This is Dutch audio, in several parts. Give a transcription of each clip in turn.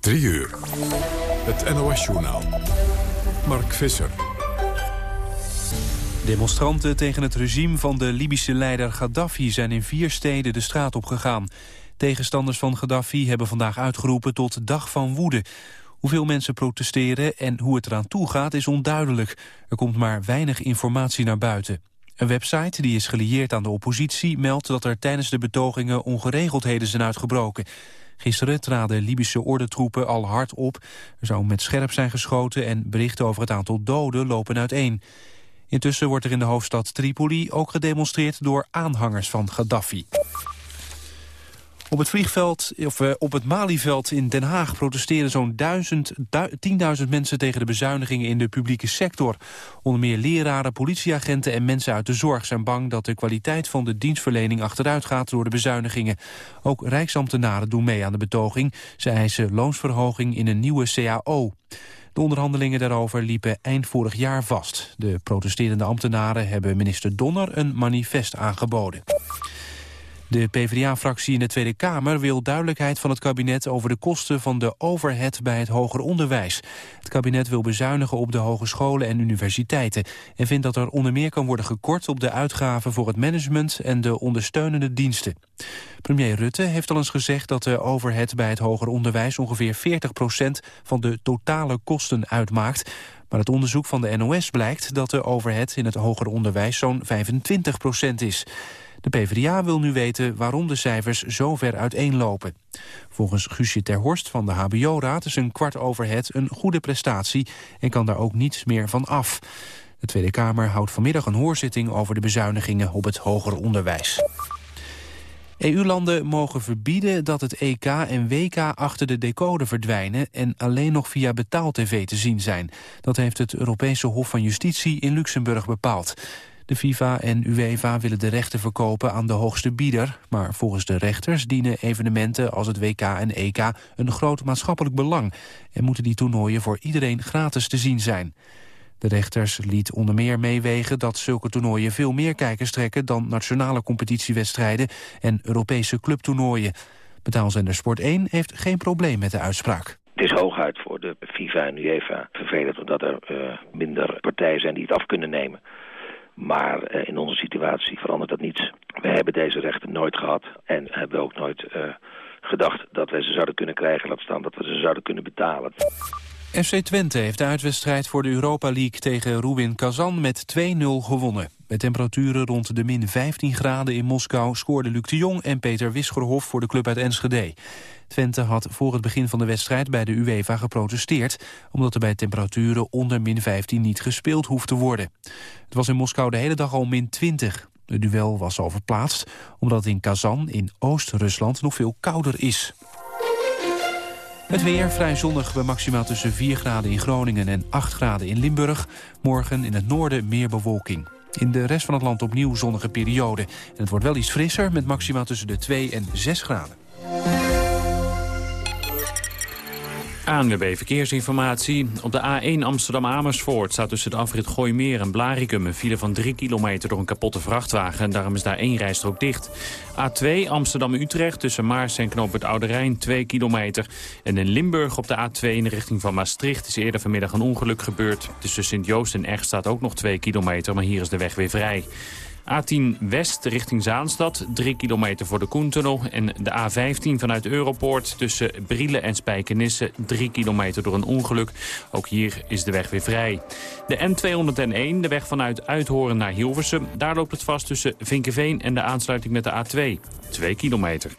3 uur. Het NOS-journaal. Mark Visser. Demonstranten tegen het regime van de Libische leider Gaddafi... zijn in vier steden de straat op gegaan. Tegenstanders van Gaddafi hebben vandaag uitgeroepen tot dag van woede. Hoeveel mensen protesteren en hoe het eraan toe gaat is onduidelijk. Er komt maar weinig informatie naar buiten. Een website die is gelieerd aan de oppositie meldt dat er tijdens de betogingen ongeregeldheden zijn uitgebroken. Gisteren traden Libische ordentroepen al hard op. Er zou met scherp zijn geschoten en berichten over het aantal doden lopen uiteen. Intussen wordt er in de hoofdstad Tripoli ook gedemonstreerd door aanhangers van Gaddafi. Op het vliegveld, of uh, op het Malieveld in Den Haag protesteren zo'n 10.000 mensen tegen de bezuinigingen in de publieke sector. Onder meer leraren, politieagenten en mensen uit de zorg zijn bang dat de kwaliteit van de dienstverlening achteruit gaat door de bezuinigingen. Ook rijksambtenaren doen mee aan de betoging. Ze eisen loonsverhoging in een nieuwe CAO. De onderhandelingen daarover liepen eind vorig jaar vast. De protesterende ambtenaren hebben minister Donner een manifest aangeboden. De PvdA-fractie in de Tweede Kamer wil duidelijkheid van het kabinet over de kosten van de overhead bij het hoger onderwijs. Het kabinet wil bezuinigen op de hogescholen en universiteiten en vindt dat er onder meer kan worden gekort op de uitgaven voor het management en de ondersteunende diensten. Premier Rutte heeft al eens gezegd dat de overhead bij het hoger onderwijs ongeveer 40% van de totale kosten uitmaakt. Maar het onderzoek van de NOS blijkt dat de overhead in het hoger onderwijs zo'n 25% is. De PvdA wil nu weten waarom de cijfers zo ver uiteenlopen. Volgens Guusje ter Horst van de HBO-raad is een kwart overhead een goede prestatie... en kan daar ook niets meer van af. De Tweede Kamer houdt vanmiddag een hoorzitting over de bezuinigingen op het hoger onderwijs. EU-landen mogen verbieden dat het EK en WK achter de decoder verdwijnen en alleen nog via betaal-tv te zien zijn. Dat heeft het Europese Hof van Justitie in Luxemburg bepaald. De FIFA en UEFA willen de rechten verkopen aan de hoogste bieder. Maar volgens de rechters dienen evenementen als het WK en EK een groot maatschappelijk belang. En moeten die toernooien voor iedereen gratis te zien zijn. De rechters liet onder meer meewegen dat zulke toernooien veel meer kijkers trekken dan nationale competitiewedstrijden en Europese clubtoernooien. Betaalzender Sport 1 heeft geen probleem met de uitspraak. Het is hooguit voor de FIFA en UEFA vervelend omdat er uh, minder partijen zijn die het af kunnen nemen. Maar uh, in onze situatie verandert dat niets. We hebben deze rechten nooit gehad en hebben ook nooit uh, gedacht dat we ze zouden kunnen krijgen. Laat staan dat we ze zouden kunnen betalen. FC Twente heeft de uitwedstrijd voor de Europa League tegen Ruwin Kazan met 2-0 gewonnen. Met temperaturen rond de min 15 graden in Moskou scoorden Luc de Jong en Peter Wisgerhof voor de club uit Enschede. Twente had voor het begin van de wedstrijd bij de UEFA geprotesteerd... omdat er bij temperaturen onder min 15 niet gespeeld hoeft te worden. Het was in Moskou de hele dag al min 20. Het duel was al verplaatst omdat het in Kazan in Oost-Rusland nog veel kouder is. Het weer vrij zonnig bij maximaal tussen 4 graden in Groningen en 8 graden in Limburg. Morgen in het noorden meer bewolking. In de rest van het land opnieuw zonnige periode. En het wordt wel iets frisser met maximaal tussen de 2 en 6 graden. ANWB Verkeersinformatie. Op de A1 Amsterdam-Amersfoort staat tussen de afrit Gooimeer en Blaricum... een file van 3 kilometer door een kapotte vrachtwagen. En daarom is daar één rijstrook dicht. A2 Amsterdam-Utrecht tussen Maars en Knoop het Oude Rijn 2 kilometer. En in Limburg op de A2 in de richting van Maastricht... is eerder vanmiddag een ongeluk gebeurd. Tussen Sint-Joost en Echt staat ook nog 2 kilometer... maar hier is de weg weer vrij. A10 West richting Zaanstad, 3 kilometer voor de Koentunnel. En de A15 vanuit Europoort tussen Brielen en Spijkenisse, 3 kilometer door een ongeluk. Ook hier is de weg weer vrij. De N201, de weg vanuit Uithoren naar Hilversum. Daar loopt het vast tussen Vinkenveen en de aansluiting met de A2. 2 kilometer.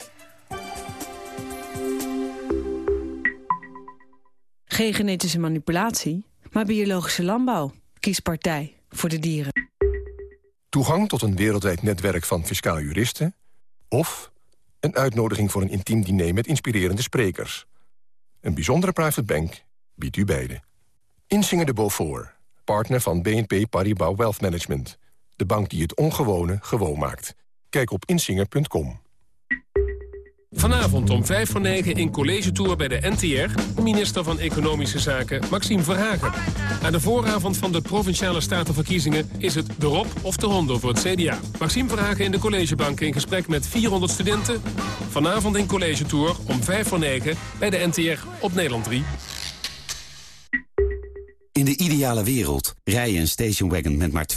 Geen genetische manipulatie, maar biologische landbouw. Kies partij voor de dieren. Toegang tot een wereldwijd netwerk van fiscaal juristen... of een uitnodiging voor een intiem diner met inspirerende sprekers. Een bijzondere private bank biedt u beide. Insinger de Beaufort, partner van BNP Paribas Wealth Management. De bank die het ongewone gewoon maakt. Kijk op insinger.com. Vanavond om 5 voor 9 in College Tour bij de NTR... minister van Economische Zaken Maxime Verhagen. Aan de vooravond van de Provinciale Statenverkiezingen... is het de Rob of de Hondo voor het CDA. Maxime Verhagen in de collegebank in gesprek met 400 studenten. Vanavond in College Tour om 5 voor 9 bij de NTR op Nederland 3. In de ideale wereld rij je een stationwagon met maar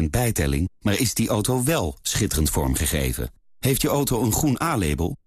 20% bijtelling... maar is die auto wel schitterend vormgegeven? Heeft je auto een groen A-label,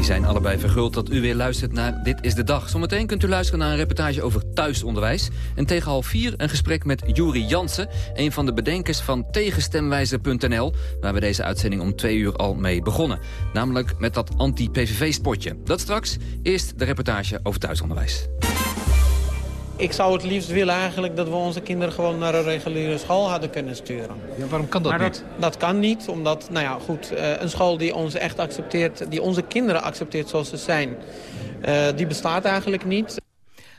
Die zijn allebei verguld dat u weer luistert naar Dit is de Dag. Zometeen kunt u luisteren naar een reportage over thuisonderwijs. En tegen half vier een gesprek met Juri Jansen... een van de bedenkers van tegenstemwijzer.nl... waar we deze uitzending om twee uur al mee begonnen. Namelijk met dat anti-PVV-spotje. Dat straks. Eerst de reportage over thuisonderwijs. Ik zou het liefst willen eigenlijk dat we onze kinderen gewoon naar een reguliere school hadden kunnen sturen. Ja, waarom kan dat, maar niet? Dat, dat kan niet, omdat, nou ja, goed, uh, een school die ons echt accepteert, die onze kinderen accepteert zoals ze zijn, uh, die bestaat eigenlijk niet.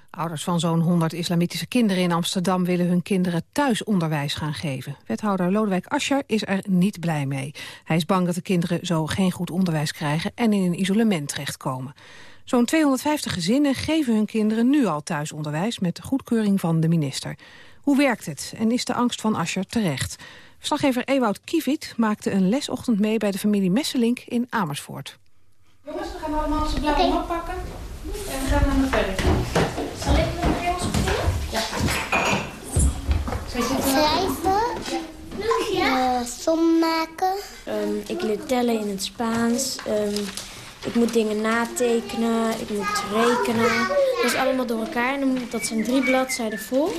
Ouders van zo'n 100 islamitische kinderen in Amsterdam willen hun kinderen thuisonderwijs gaan geven. Wethouder Lodewijk Asscher is er niet blij mee. Hij is bang dat de kinderen zo geen goed onderwijs krijgen en in een isolement terechtkomen. Zo'n 250 gezinnen geven hun kinderen nu al thuisonderwijs... met de goedkeuring van de minister. Hoe werkt het en is de angst van Ascher terecht? Verslaggever Ewout Kievit maakte een lesochtend mee... bij de familie Messelink in Amersfoort. Jongens, we gaan allemaal onze blauwe okay. map pakken. En we gaan naar de verder. Zal ik met bij ons beginnen? Ja. Schrijven. Ja. Uh, som maken. Um, ik leer tellen in het Spaans. Um, ik moet dingen natekenen, ik moet rekenen. Dat is allemaal door elkaar en dat zijn drie bladzijden vol.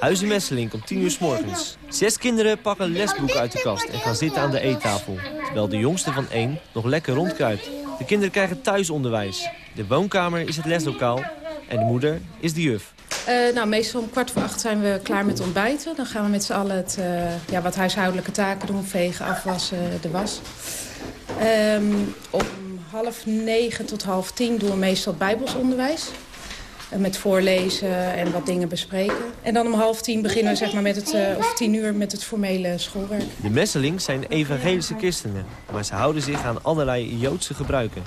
Huizen Messelink om 10 uur s morgens. Zes kinderen pakken een lesboek uit de kast en gaan zitten aan de eettafel. Terwijl de jongste van één nog lekker rondkruipt. De kinderen krijgen thuisonderwijs. De woonkamer is het leslokaal en de moeder is de juf. Uh, nou, meestal om kwart voor acht zijn we klaar met ontbijten. Dan gaan we met z'n allen het, uh, ja, wat huishoudelijke taken doen. Vegen, afwassen, de was. Um, om half negen tot half tien doen we meestal bijbelsonderwijs. Met voorlezen en wat dingen bespreken. En dan om half tien beginnen we zeg maar, met het, uh, of tien uur met het formele schoolwerk. De Messelings zijn evangelische christenen, maar ze houden zich aan allerlei Joodse gebruiken.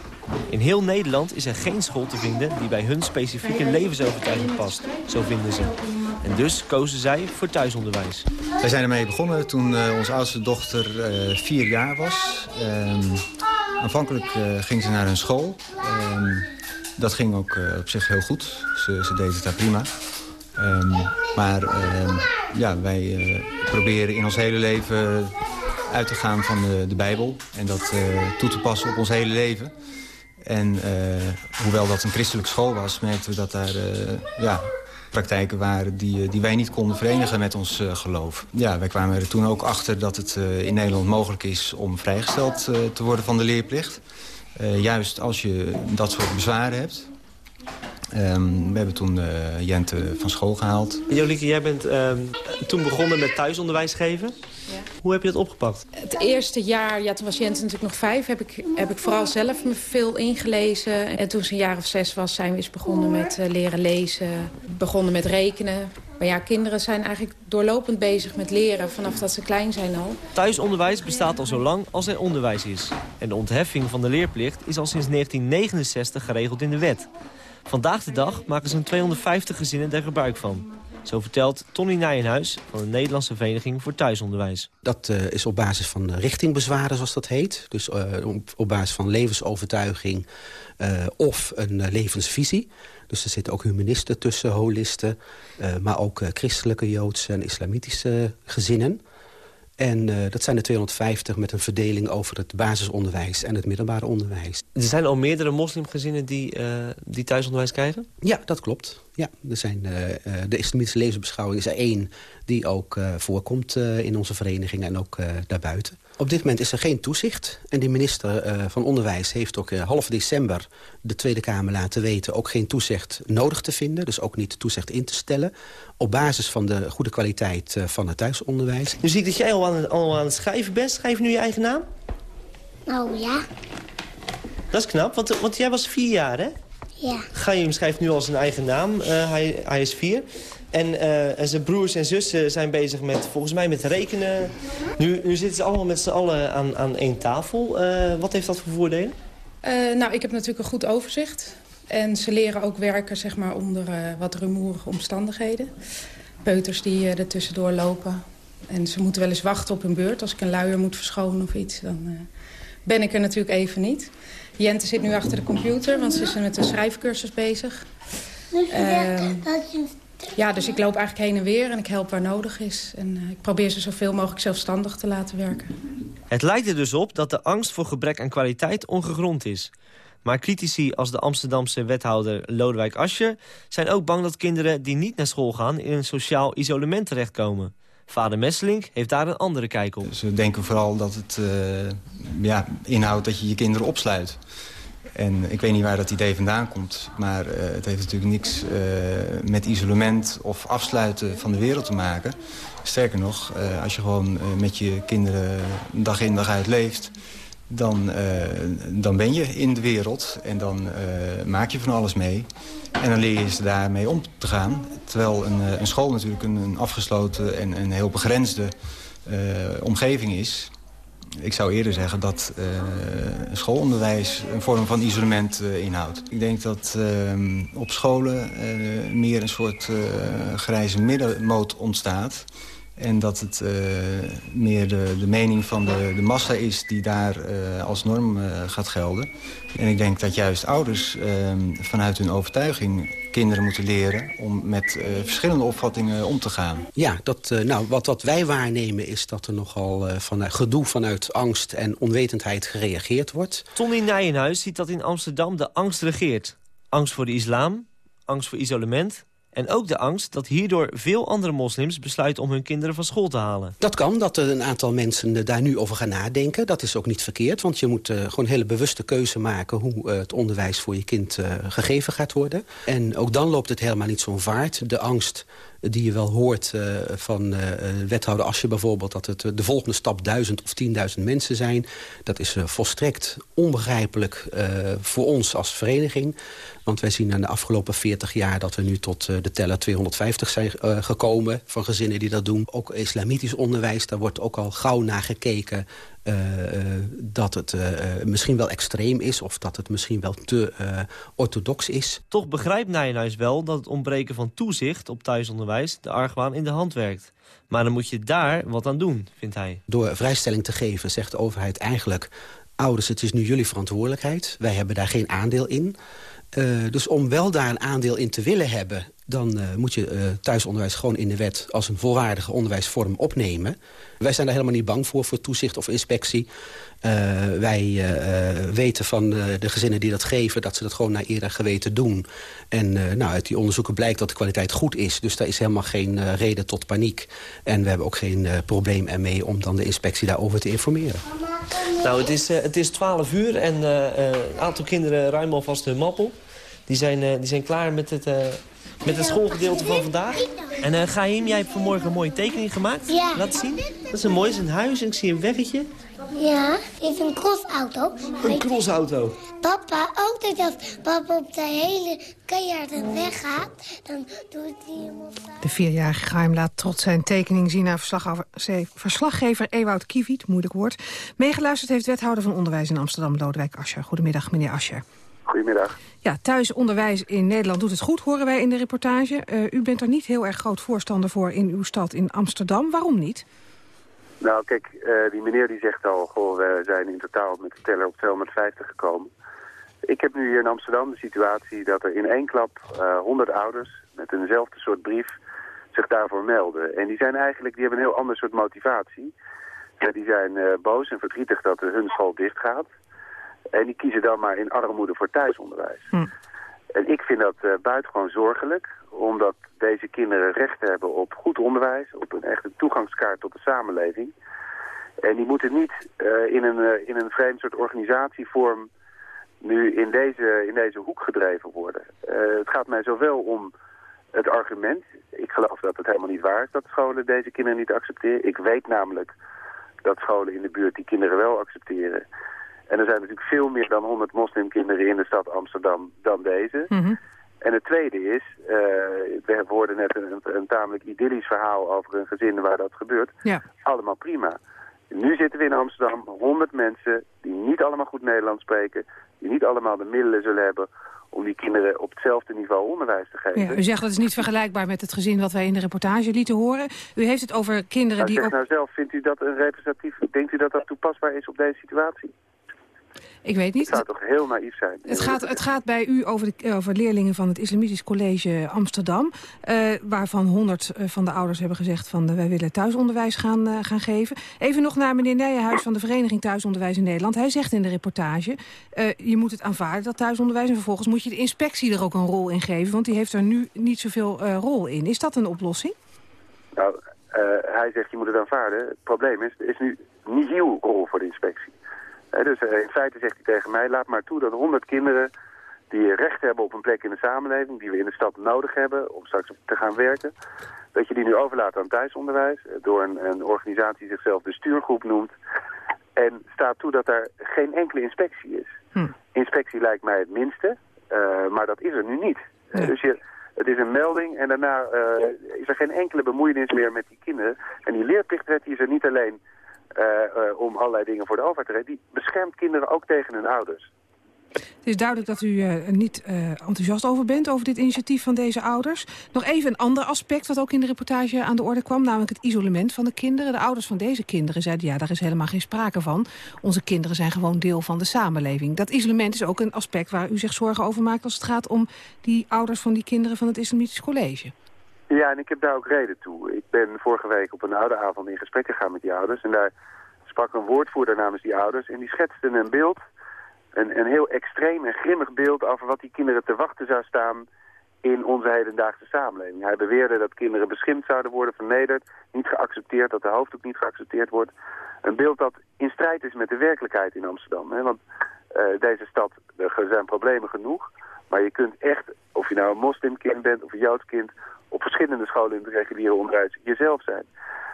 In heel Nederland is er geen school te vinden die bij hun specifieke levensovertuiging past, zo vinden ze. Dus kozen zij voor thuisonderwijs. Wij zijn ermee begonnen toen uh, onze oudste dochter uh, vier jaar was. Um, aanvankelijk uh, ging ze naar een school. Um, dat ging ook op zich heel goed. Ze, ze deed het daar prima. Um, maar ja, wij proberen in ons hele leven uit te gaan van de, de Bijbel. En dat toe te passen op ons hele leven. En hoewel dat een christelijke school was, merkten we dat daar ja, praktijken waren die, die wij niet konden verenigen met ons uh, geloof. Ja, wij kwamen er toen ook achter dat het in Nederland mogelijk is om vrijgesteld te worden van de leerplicht. juist als je dat soort bezwaren hebt. Um, we hebben toen uh, Jente van school gehaald. Jolieke, jij bent uh, toen begonnen met thuisonderwijs geven. Ja. Hoe heb je dat opgepakt? Het eerste jaar, ja, toen was Jente natuurlijk nog vijf... heb ik, heb ik vooral zelf me veel ingelezen. En toen ze een jaar of zes was, zijn we eens begonnen met uh, leren lezen. Begonnen met rekenen. Maar ja, kinderen zijn eigenlijk doorlopend bezig met leren... vanaf dat ze klein zijn al. Thuisonderwijs bestaat al zo lang als er onderwijs is. En de ontheffing van de leerplicht is al sinds 1969 geregeld in de wet. Vandaag de dag maken zo'n 250 gezinnen er gebruik van. Zo vertelt Tony Nijenhuis van de Nederlandse Vereniging voor Thuisonderwijs. Dat uh, is op basis van richtingbezwaren, zoals dat heet. Dus uh, op, basis van levensovertuiging of een levensvisie. Dus er zitten ook humanisten tussen, holisten... maar ook christelijke, joodse en islamitische gezinnen. En uh, dat zijn er 250 met een verdeling over het basisonderwijs en het middelbare onderwijs. Er zijn al meerdere moslimgezinnen die, uh, die thuisonderwijs krijgen? Ja, dat klopt. Ja, er zijn, uh, de islamitische levensbeschouwing is er één die ook voorkomt in onze vereniging en ook daarbuiten. Op dit moment is er geen toezicht. En de minister uh, van Onderwijs heeft ook uh, half december de Tweede Kamer laten weten... ook geen toezicht nodig te vinden, dus ook niet toezicht in te stellen... op basis van de goede kwaliteit uh, van het thuisonderwijs. Nu zie ik dat jij al aan, al aan het schrijven bent. Schrijf je nu je eigen naam? Oh ja. Dat is knap, want, want jij was vier jaar, hè? Ja. Chaim schrijft nu al zijn eigen naam. hij, hij is vier. En, uh, en zijn broers en zussen zijn bezig met, volgens mij, met rekenen. Nu, nu zitten ze allemaal met z'n allen aan, aan één tafel. Uh, wat heeft dat voor voordelen? Uh, nou, ik heb natuurlijk een goed overzicht. En ze leren ook werken zeg maar, onder wat rumoerige omstandigheden. Peuters die er tussendoor lopen. En ze moeten wel eens wachten op hun beurt. Als ik een luier moet verschonen of iets, dan ben ik er natuurlijk even niet. Jente zit nu achter de computer, want ze is met een schrijfcursus bezig. Uh, ja, dus ik loop eigenlijk heen en weer en ik help waar nodig is. En uh, ik probeer ze zoveel mogelijk zelfstandig te laten werken. Het lijkt er dus op dat de angst voor gebrek aan kwaliteit ongegrond is. Maar critici als de Amsterdamse wethouder Lodewijk Ascher zijn ook bang dat kinderen die niet naar school gaan... in een sociaal isolement terechtkomen. Vader Messelink heeft daar een andere kijk op. Ze denken vooral dat het uh, ja, inhoudt dat je je kinderen opsluit. En ik weet niet waar dat idee vandaan komt. Maar uh, het heeft natuurlijk niks uh, met isolement of afsluiten van de wereld te maken. Sterker nog, uh, als je gewoon met je kinderen dag in dag uit leeft... Dan, dan ben je in de wereld en dan maak je van alles mee. En dan leer je ze daarmee om te gaan. Terwijl een, een school natuurlijk een, een afgesloten en een heel begrensde omgeving is ik zou eerder zeggen dat uh, schoolonderwijs een vorm van isolement uh, inhoudt. Ik denk dat uh, op scholen meer een soort grijze middenmoot ontstaat. En dat het meer de, de mening van de, de massa is die daar als norm gaat gelden. En ik denk dat juist ouders ehm, vanuit hun overtuiging kinderen moeten leren... om met uh, verschillende opvattingen om te gaan. Ja, dat, uh, nou, wat, wat wij waarnemen is dat er nogal uh, van, gedoe vanuit angst en onwetendheid gereageerd wordt. Tony Nijenhuis ziet dat in Amsterdam de angst regeert. Angst voor de islam, angst voor isolement en ook de angst dat hierdoor veel andere moslims besluiten om hun kinderen van school te halen. Dat kan, dat een aantal mensen daar nu over gaan nadenken. Dat is ook niet verkeerd, want je moet uh, gewoon hele bewuste keuze maken... hoe uh, het onderwijs voor je kind uh, gegeven gaat worden. En ook dan loopt het helemaal niet zo'n vaart. De angst die je wel hoort uh, van uh, wethouder Asje bijvoorbeeld... dat het de volgende stap duizend of tienduizend mensen zijn. Dat is volstrekt onbegrijpelijk voor ons als vereniging. Want wij zien aan de afgelopen 40 jaar dat we nu tot de teller 250 zijn gekomen... van gezinnen die dat doen. Ook islamitisch onderwijs, daar wordt ook al gauw naar gekeken... Uh, uh, dat het uh, misschien wel extreem is... of dat het misschien wel te orthodox is. Toch begrijpt Nijenhuis wel dat het ontbreken van toezicht op thuisonderwijs... de argwaan in de hand werkt. Maar dan moet je daar wat aan doen, vindt hij. Door vrijstelling te geven zegt de overheid eigenlijk... ouders, het is nu jullie verantwoordelijkheid. Wij hebben daar geen aandeel in. dus om wel daar een aandeel in te willen hebben dan uh, moet je uh, thuisonderwijs gewoon in de wet... als een volwaardige onderwijsvorm opnemen. Wij zijn daar helemaal niet bang voor, voor toezicht of inspectie. Uh, wij weten van de gezinnen die dat geven... dat ze dat gewoon naar eer geweten doen. En nou, uit die onderzoeken blijkt dat de kwaliteit goed is. Dus daar is helemaal geen reden tot paniek. En we hebben ook geen probleem ermee om dan de inspectie daarover te informeren. Nou, het is, het is 12 uur en een aantal kinderen ruimen alvast hun map op. Die zijn, die zijn klaar met het met het schoolgedeelte van vandaag. En uh, Gaim, jij hebt vanmorgen een mooie tekening gemaakt. Ja. Laat zien. Dat is een mooi, is een huis en ik zie een weggetje. Ja, dit is een crossauto. Een crossauto. Papa, ook dat als papa op de hele keiharde weg gaat, dan doet hij hem op De vierjarige Gaim laat trots zijn tekening zien naar verslaggever Ewout Kiewiet, moeilijk woord. Meegeluisterd heeft wethouder van onderwijs in Amsterdam, Lodewijk Ascher. Goedemiddag, meneer Ascher. Goedemiddag. Ja, thuisonderwijs in Nederland doet het goed, horen wij in de reportage. Uh, u bent er niet heel erg groot voorstander voor in uw stad in Amsterdam. Waarom niet? Nou, kijk, uh, die meneer die zegt al, goh, we zijn in totaal met de teller op 250 gekomen. Ik heb nu hier in Amsterdam de situatie dat er in één klap uh, 100 ouders met eenzelfde soort brief zich daarvoor melden. En die zijn eigenlijk, die en die kiezen dan maar in armoede voor thuisonderwijs. Hm. En ik vind dat uh, buitengewoon zorgelijk, omdat deze kinderen recht hebben op goed onderwijs, op een echte toegangskaart tot de samenleving. En die moeten niet uh, in, een, uh, in een vreemd soort organisatievorm nu in deze, in deze hoek gedreven worden. het gaat mij zowel om het argument, ik geloof dat het helemaal niet waar is dat scholen deze kinderen niet accepteren. Ik weet namelijk dat scholen in de buurt die kinderen wel accepteren. En er zijn natuurlijk veel meer dan 100 moslimkinderen in de stad Amsterdam dan deze. Mhm. En het tweede is, uh, we hoorden net een, een, tamelijk idyllisch verhaal over een gezin waar dat gebeurt. Ja. Allemaal prima. Nu zitten we in Amsterdam, 100 mensen die niet allemaal goed Nederlands spreken, die niet allemaal de middelen zullen hebben om die kinderen op hetzelfde niveau onderwijs te geven. Ja, u zegt dat is niet vergelijkbaar met het gezin wat wij in de reportage lieten horen. U heeft het over kinderen nou, die... Zeg op... nou zelf, vindt u dat een representatief, denkt u dat dat toepasbaar is op deze situatie? Ik weet niet. Het zou toch heel naïef zijn? Het gaat, het gaat bij u over, de, over leerlingen van het Islamitisch College Amsterdam... Uh, waarvan 100 van de ouders hebben gezegd van uh, wij willen thuisonderwijs gaan, uh, gaan geven. Even nog naar meneer Nijenhuis van de Vereniging Thuisonderwijs in Nederland. Hij zegt in de reportage, je moet het aanvaarden dat thuisonderwijs... en vervolgens moet je de inspectie er ook een rol in geven... want die heeft er nu niet zoveel rol in. Is dat een oplossing? Nou, hij zegt je moet het aanvaarden. Het probleem is, er is nu nihil rol voor de inspectie. Dus uh, in feite zegt hij tegen mij, laat maar toe dat 100 kinderen die recht hebben op een plek in de samenleving, die we in de stad nodig hebben om straks te gaan werken, dat je die nu overlaat aan thuisonderwijs door een, een organisatie die zichzelf de stuurgroep noemt. En staat toe dat er geen enkele inspectie is. Hm. Inspectie lijkt mij het minste, uh, maar dat is er nu niet. Ja. Dus je, het is een melding en daarna uh, is er geen enkele bemoeienis meer met die kinderen. En die leerplichtwet die is er niet alleen om allerlei dingen voor de overheid te regelen. Die beschermt kinderen ook tegen hun ouders. Het is duidelijk dat u uh, niet enthousiast over bent, over dit initiatief van deze ouders. Nog even een ander aspect wat ook in de reportage aan de orde kwam, namelijk het isolement van de kinderen. De ouders van deze kinderen zeiden, ja, daar is helemaal geen sprake van. Onze kinderen zijn gewoon deel van de samenleving. Dat isolement is ook een aspect waar u zich zorgen over maakt als het gaat om die ouders van die kinderen van het Islamitisch College. Ja, en ik heb daar ook reden toe. Ik ben vorige week op een ouderavond in gesprek gegaan met die ouders. En daar sprak een woordvoerder namens die ouders. En die schetste een beeld, een, een heel extreem en grimmig beeld... over wat die kinderen te wachten zou staan in onze hedendaagse samenleving. Hij beweerde dat kinderen beschimd zouden worden, vernederd, niet geaccepteerd... dat de hoofddoek niet geaccepteerd wordt. Een beeld dat in strijd is met de werkelijkheid in Amsterdam. Hè? Want uh, deze stad, er zijn problemen genoeg... Maar je kunt echt, of je nou een moslimkind bent of een joods kind... op verschillende scholen in het reguliere onderwijs jezelf zijn.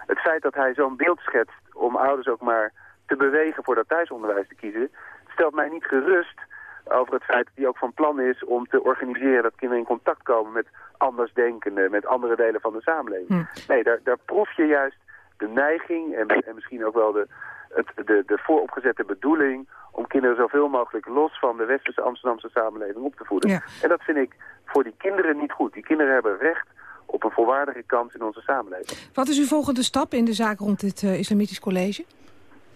Het feit dat hij zo'n beeld schetst om ouders ook maar te bewegen voor dat thuisonderwijs te kiezen... stelt mij niet gerust over het feit dat hij ook van plan is om te organiseren... dat kinderen in contact komen met andersdenkenden, met andere delen van de samenleving. Hm. Nee, daar, daar proef je juist de neiging en, en misschien ook wel de, het, de, de vooropgezette bedoeling om kinderen zoveel mogelijk los van de westerse Amsterdamse samenleving op te voeden. Ja. En dat vind ik voor die kinderen niet goed. Die kinderen hebben recht op een volwaardige kans in onze samenleving. Wat is uw volgende stap in de zaak rond dit uh, Islamitisch College?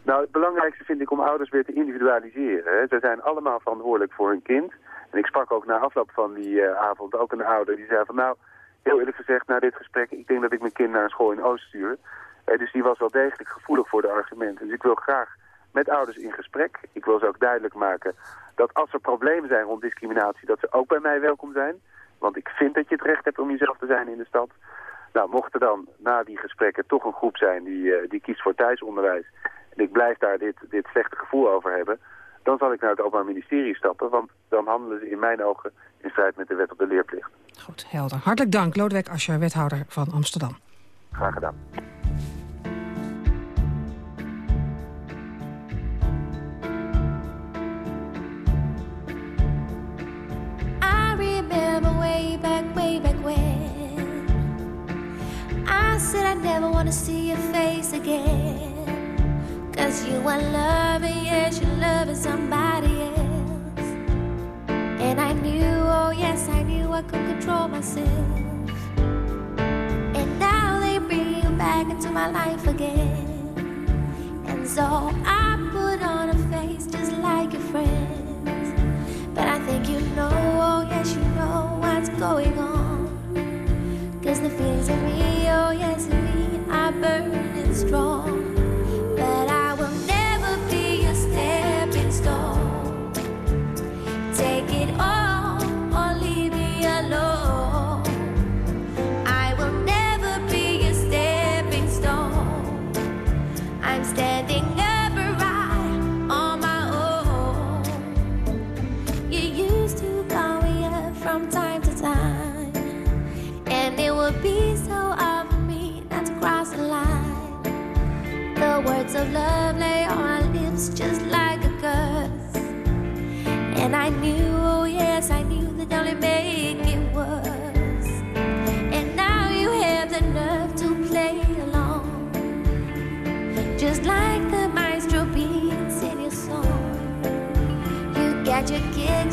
Nou, het belangrijkste vind ik om ouders weer te individualiseren. Ze zijn allemaal verantwoordelijk voor hun kind. En ik sprak ook na afloop van die uh, avond ook een ouder die zei van nou, heel eerlijk gezegd na dit gesprek, ik denk dat ik mijn kind naar een school in Oost stuur. Uh, dus die was wel degelijk gevoelig voor de argumenten. Dus ik wil graag met ouders in gesprek. Ik wil ze ook duidelijk maken dat als er problemen zijn rond discriminatie, dat ze ook bij mij welkom zijn. Want ik vind dat je het recht hebt om jezelf te zijn in de stad. Nou, mocht er dan na die gesprekken toch een groep zijn die, uh, die kiest voor thuisonderwijs... en ik blijf daar dit, dit slechte gevoel over hebben... dan zal ik naar het Openbaar Ministerie stappen... want dan handelen ze in mijn ogen in strijd met de wet op de leerplicht. Goed, helder. Hartelijk dank, Lodewijk Asscher, wethouder van Amsterdam. Graag gedaan. Said I never wanna see your face again. Cause you are loving, yes, you're loving somebody else. And I knew, oh yes, I knew I could control myself. And now they bring you back into my life again. And so I put on a face just like your friends. But I think you know, oh yes, you know what's going on. Cause the feelings in me, oh yes, in me are burning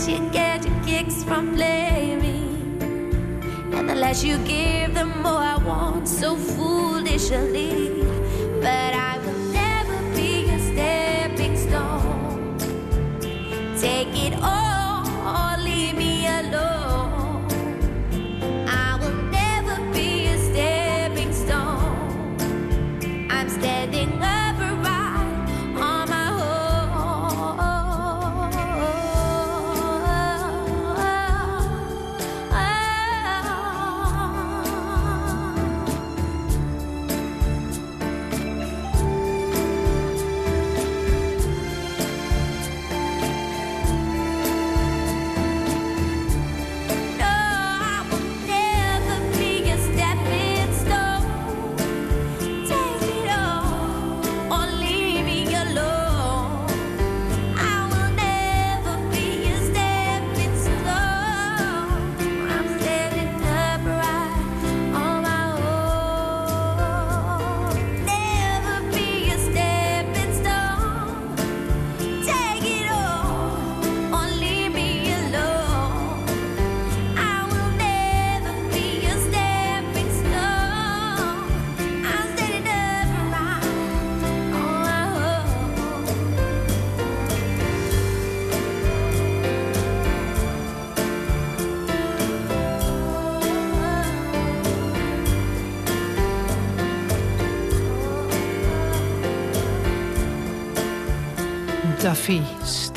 you get your kicks from playing. And the less you give, the more I want so foolishly. But I will never be a stepping stone. Take it all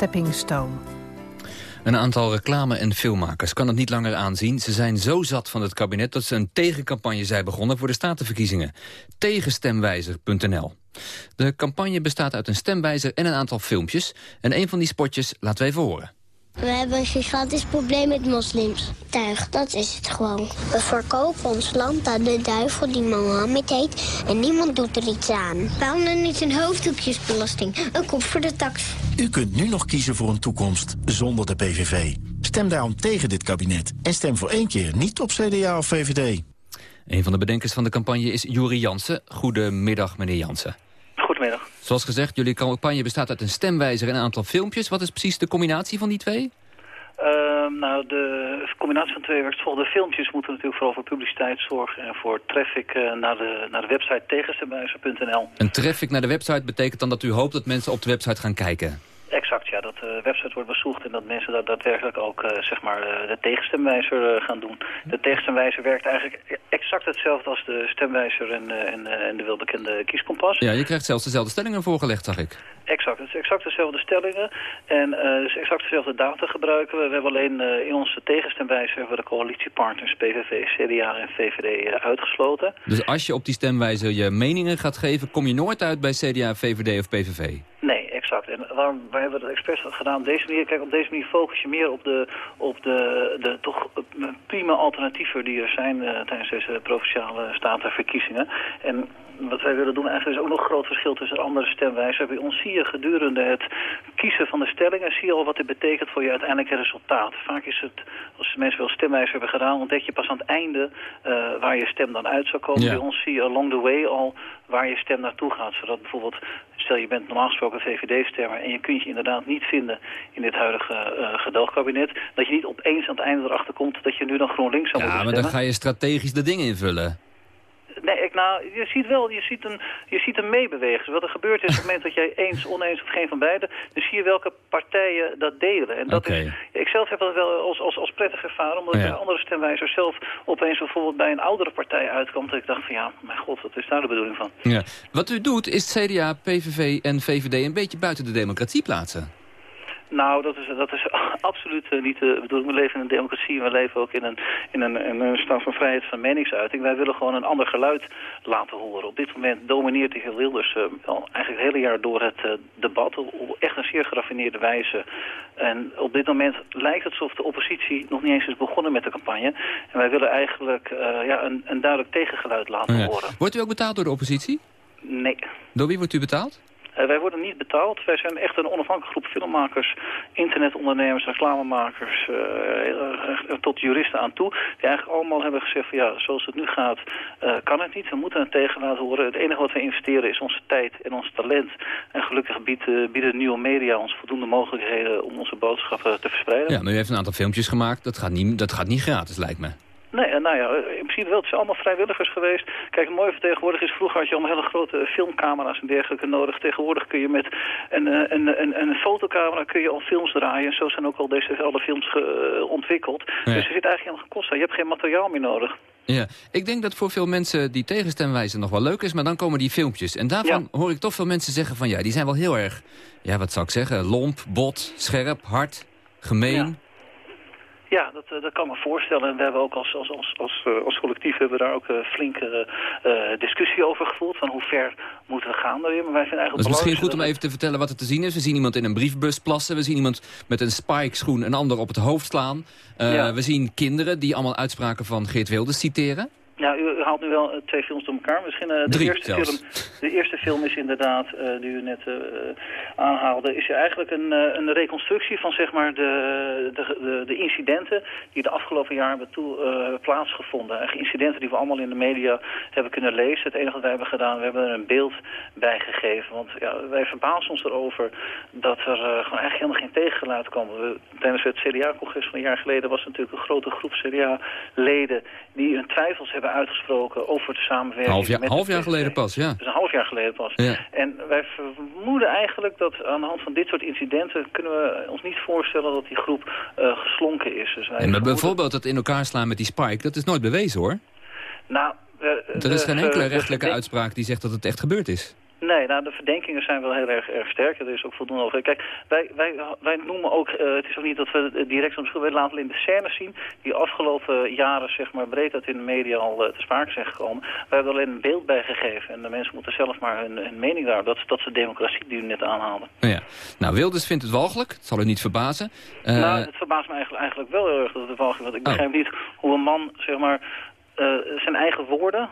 Stepping Stone. Een aantal reclame- en filmmakers kan het niet langer aanzien. Ze zijn zo zat van het kabinet dat ze een tegencampagne zijn begonnen voor de statenverkiezingen. Tegenstemwijzer.nl De campagne bestaat uit een stemwijzer en een aantal filmpjes. En een van die spotjes laten we even horen. We hebben een gigantisch probleem met moslims. Tuig, dat is het gewoon. We verkopen ons land aan de duivel die Mohammed heet en niemand doet er iets aan. Waarom dan niet een hoofddoekjesbelasting? Een kop voor de tax. U kunt nu nog kiezen voor een toekomst zonder de PVV. Stem daarom tegen dit kabinet en stem voor één keer niet op CDA of VVD. Een van de bedenkers van de campagne is Juri Jansen. Goedemiddag, meneer Jansen. Zoals gezegd, jullie campagne bestaat uit een stemwijzer en een aantal filmpjes. Wat is precies de combinatie van die twee? Ehm, nou, de combinatie van twee werkt volgende. De filmpjes moeten natuurlijk vooral voor publiciteit zorgen... en voor traffic eh, naar, de, naar de website tegenstemwijzer.nl. Een traffic naar de website betekent dan dat u hoopt dat mensen op de website gaan kijken. Exact, ja. Dat de website wordt bezocht en dat mensen daar daadwerkelijk ook eh, zeg maar, eh, de tegenstemwijzer eh, gaan doen. De tegenstemwijzer werkt eigenlijk exact hetzelfde als de stemwijzer en, eh, en, eh, en de welbekende kieskompas. Ja, je krijgt zelfs dezelfde stellingen voorgelegd, zag ik. Exact, het is exact dezelfde stellingen en eh dus exact dezelfde data gebruiken we. We hebben alleen eh, in onze tegenstemwijzer hebben we de coalitiepartners PVV, CDA en VVD eh, uitgesloten. Dus als je op die stemwijzer je meningen gaat geven... kom je nooit uit bij CDA, VVD of PVV? Nee, exact. En waarom, wij hebben het expres gedaan op deze manier. Kijk, op deze manier focus je meer op de, op de, de toch prima alternatieven die er zijn eh, tijdens deze provinciale statenverkiezingen. En wat wij willen doen eigenlijk is ook nog een groot verschil tussen andere stemwijzen. Bij ons zie je gedurende het kiezen van de stellingen, zie je al wat dit betekent voor je uiteindelijke resultaat. Vaak is het, als mensen wel stemwijzer hebben gedaan, ontdek je pas aan het einde eh, waar je stem dan uit zou komen. Ja. Bij ons zie je along the way al waar je stem naartoe gaat. Zodat bijvoorbeeld, stel je bent normaal gesproken VVD-stemmer en je kunt je inderdaad niet vinden in dit huidige eh gedoogkabinet, dat je niet opeens aan het einde erachter komt dat je nu dan GroenLinks zou Ja, moeten maar dan ga je strategisch de dingen invullen. Nee, ik, nou, je ziet wel, je ziet een, je ziet een meebewegen. Wat er gebeurt is op het moment dat jij eens, oneens of geen van beide, dan zie je welke partijen dat delen. En dat is, ik zelf heb dat wel als, als, als prettig ervaren, omdat Ja. ik bij andere stemwijzers zelf opeens bijvoorbeeld bij een oudere partij uitkwam. Dat ik dacht van ja, mijn god, wat is daar de bedoeling van? Ja. Wat u doet is CDA, PVV en VVD een beetje buiten de democratie plaatsen. Nou, dat is, dat is absoluut eh, niet de bedoeling. We leven in een democratie en we leven ook in een, in een, in een staat van vrijheid van meningsuiting. Wij willen gewoon een ander geluid laten horen. Op dit moment domineert de heer Wilders eh, al eigenlijk het hele jaar door het eh, debat. Op, echt een zeer geraffineerde wijze. En op dit moment lijkt het alsof de oppositie nog niet eens is begonnen met de campagne. En wij willen eigenlijk eh, ja, een, een duidelijk tegengeluid laten Ja. horen. Wordt u ook betaald door de oppositie? Nee. Door wie wordt u betaald? Eh, wij worden niet betaald. Wij zijn echt een onafhankelijke groep filmmakers, internetondernemers, reclamemakers, uh, tot juristen aan toe. Die eigenlijk allemaal hebben gezegd van ja, zoals het nu gaat, kan het niet. We moeten het tegen laten horen. Het enige wat we investeren is onze tijd en ons talent. En gelukkig bieden nieuwe media ons voldoende mogelijkheden om onze boodschappen te verspreiden. Ja, maar u heeft een aantal filmpjes gemaakt. Dat gaat niet, dat gaat niet gratis, lijkt me. Nee, nou ja, in principe wel. Het zijn allemaal vrijwilligers geweest. Kijk, het mooie van tegenwoordig is, vroeger had je allemaal hele grote filmcamera's en dergelijke nodig. Tegenwoordig kun je met een, een, een, een fotocamera kun je al films draaien. En zo zijn ook al deze alle films ontwikkeld. Dus er zit eigenlijk helemaal geen kost aan. Je hebt geen materiaal meer nodig. Ja, ik denk dat voor veel mensen die tegenstemwijze nog wel leuk is, maar dan komen die filmpjes. En daarvan hoor ik toch veel mensen zeggen van ja, die zijn wel heel erg, ja wat zou ik zeggen, lomp, bot, scherp, hard, gemeen. Ja, dat, eh, dat kan me voorstellen. En we hebben ook als, als, als, als, eh, als collectief hebben we daar ook een flinke uh, discussie over gevoeld. Van hoe ver moeten we gaan daarin. Maar wij vinden eigenlijk Het is misschien goed om even te vertellen wat er te zien is. We zien iemand in een briefbus plassen. We zien iemand met een spike schoen een ander op het hoofd slaan. Uh, ja. We zien kinderen die allemaal uitspraken van Geert Wilders citeren. Ja, u haalt nu wel uh, twee films door elkaar. Misschien uh, de, Drie eerste zelfs. film, de eerste film is inderdaad, uh, die u net aanhaalde, is eigenlijk een, een reconstructie van zeg maar de, de, de, de incidenten die de afgelopen jaren hebben toe, plaatsgevonden. En incidenten die we allemaal in de media hebben kunnen lezen. Het enige wat wij hebben gedaan, we hebben er een beeld bij gegeven. Want ja, wij verbazen ons erover dat er gewoon eigenlijk helemaal geen tegengeluid kwam. We, tijdens het CDA-congres van een jaar geleden was er natuurlijk een grote groep CDA-leden die hun twijfels hebben uitgesproken over de samenwerking. Half jaar, met half jaar geleden pas, ja. Dus een half jaar geleden pas. Ja. En wij vermoeden eigenlijk dat aan de hand van dit soort incidenten... kunnen we ons niet voorstellen dat die groep uh, geslonken is. Dus wij en maar bijvoorbeeld dat in elkaar slaan met die spike, dat is nooit bewezen hoor. Nou, uh, er is geen enkele rechtelijke uitspraak die zegt dat het echt gebeurd is. Nee, nou, de verdenkingen zijn wel heel erg, erg sterk. Er is ook voldoende over. Kijk, wij, wij, wij noemen ook, uh, het is ook niet dat we direct ons wij laten alleen de scènes zien... die afgelopen jaren, zeg maar, breed uit in de media al uh, te sprake zijn gekomen. Wij hebben er alleen een beeld bij gegeven. En de mensen moeten zelf maar hun, hun mening daar. Dat, dat is de democratie die u net aanhaalde. Nou, ja. nou, Wilders vindt het walgelijk. Het zal u niet verbazen. Uh... Nou, het verbaast me eigenlijk, eigenlijk wel heel erg dat het walgelijk is. Want ik begrijp oh. niet hoe een man, zeg maar, zijn eigen woorden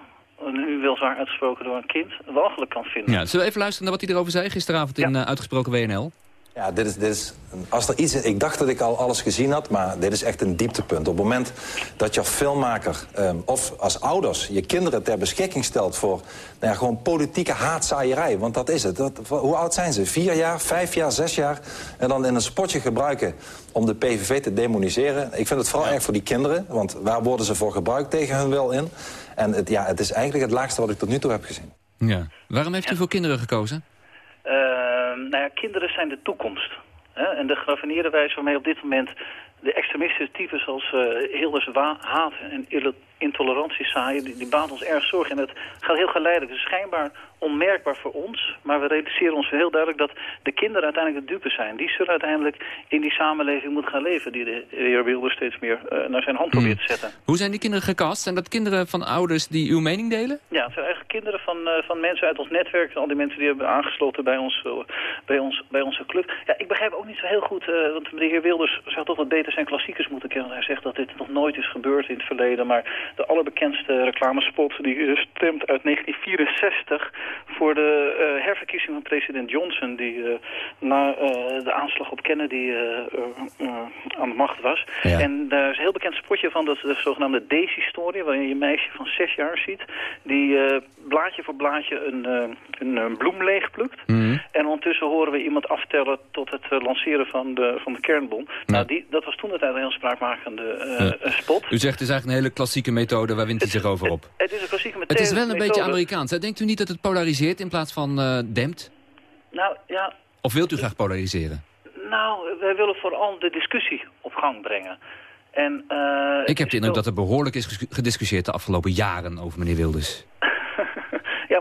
nu wel zwaar uitgesproken door een kind, walgelijk kan vinden. Ja, zullen we even luisteren naar wat hij erover zei gisteravond in ja. uh, Uitgesproken WNL? Ja, dit is, dit is, als er iets is, ik dacht dat ik al alles gezien had, maar dit is echt een dieptepunt. Op het moment dat je als filmmaker um, of als ouders je kinderen ter beschikking stelt voor nou ja, gewoon politieke haatzaaierij, want dat is het. Dat, hoe oud zijn ze? Vier jaar, vijf jaar, zes jaar? En dan in een spotje gebruiken om de PVV te demoniseren. Ik vind het vooral ja. erg voor die kinderen, want waar worden ze voor gebruikt tegen hun wil in? En het, ja, het is eigenlijk het laagste wat ik tot nu toe heb gezien. Ja. Waarom heeft u voor kinderen gekozen? Uh, nou ja, kinderen zijn de toekomst. Hè? En de geraffineerde wijze waarmee op dit moment de extremistische types zoals uh, Hilders haat en intolerantie zaaien, die, die baat ons erg zorgen. En het gaat heel geleidelijk. Het is schijnbaar onmerkbaar voor ons, maar we realiseren ons heel duidelijk dat de kinderen uiteindelijk de dupe zijn. Die zullen uiteindelijk in die samenleving moeten gaan leven, die de heer Wilders steeds meer uh, naar zijn hand probeert te zetten. Hoe zijn die kinderen gecast? Zijn dat kinderen van ouders die uw mening delen? Ja, het zijn eigenlijk kinderen van, uh, van mensen uit ons netwerk, al die mensen die hebben aangesloten bij, ons, uh, bij, ons, bij onze club. Ja, ik begrijp ook niet zo heel goed, want de heer Wilders zou toch wat beter zijn klassiekers moeten kennen. Hij zegt dat dit nog nooit is gebeurd in het verleden, maar de allerbekendste reclamespot die stemt uit 1964 voor de uh, herverkiezing van president Johnson... die uh, na de aanslag op Kennedy aan de macht was. Ja. En daar is een heel bekend spotje van, dat is de zogenaamde Daisy-story... waarin je een meisje van zes jaar ziet... die blaadje voor blaadje een, een, een bloem leegplukt. Mhm. Mm -hmm. En ondertussen horen we iemand aftellen tot het lanceren van de, van de kernbom. Nou, die, dat was toen het een heel spraakmakende spot. U zegt het is eigenlijk een hele klassieke methode, waar wint hij zich over op? Het, het is een klassieke methode. Het is wel een beetje Amerikaans. Hè? Denkt u niet dat het polariseert in plaats van uh, dempt? Nou, ja... Of wilt u graag polariseren? Nou, wij willen vooral de discussie op gang brengen. En, uh, Ik heb de indruk dat er behoorlijk is gediscussieerd de afgelopen jaren over meneer Wilders.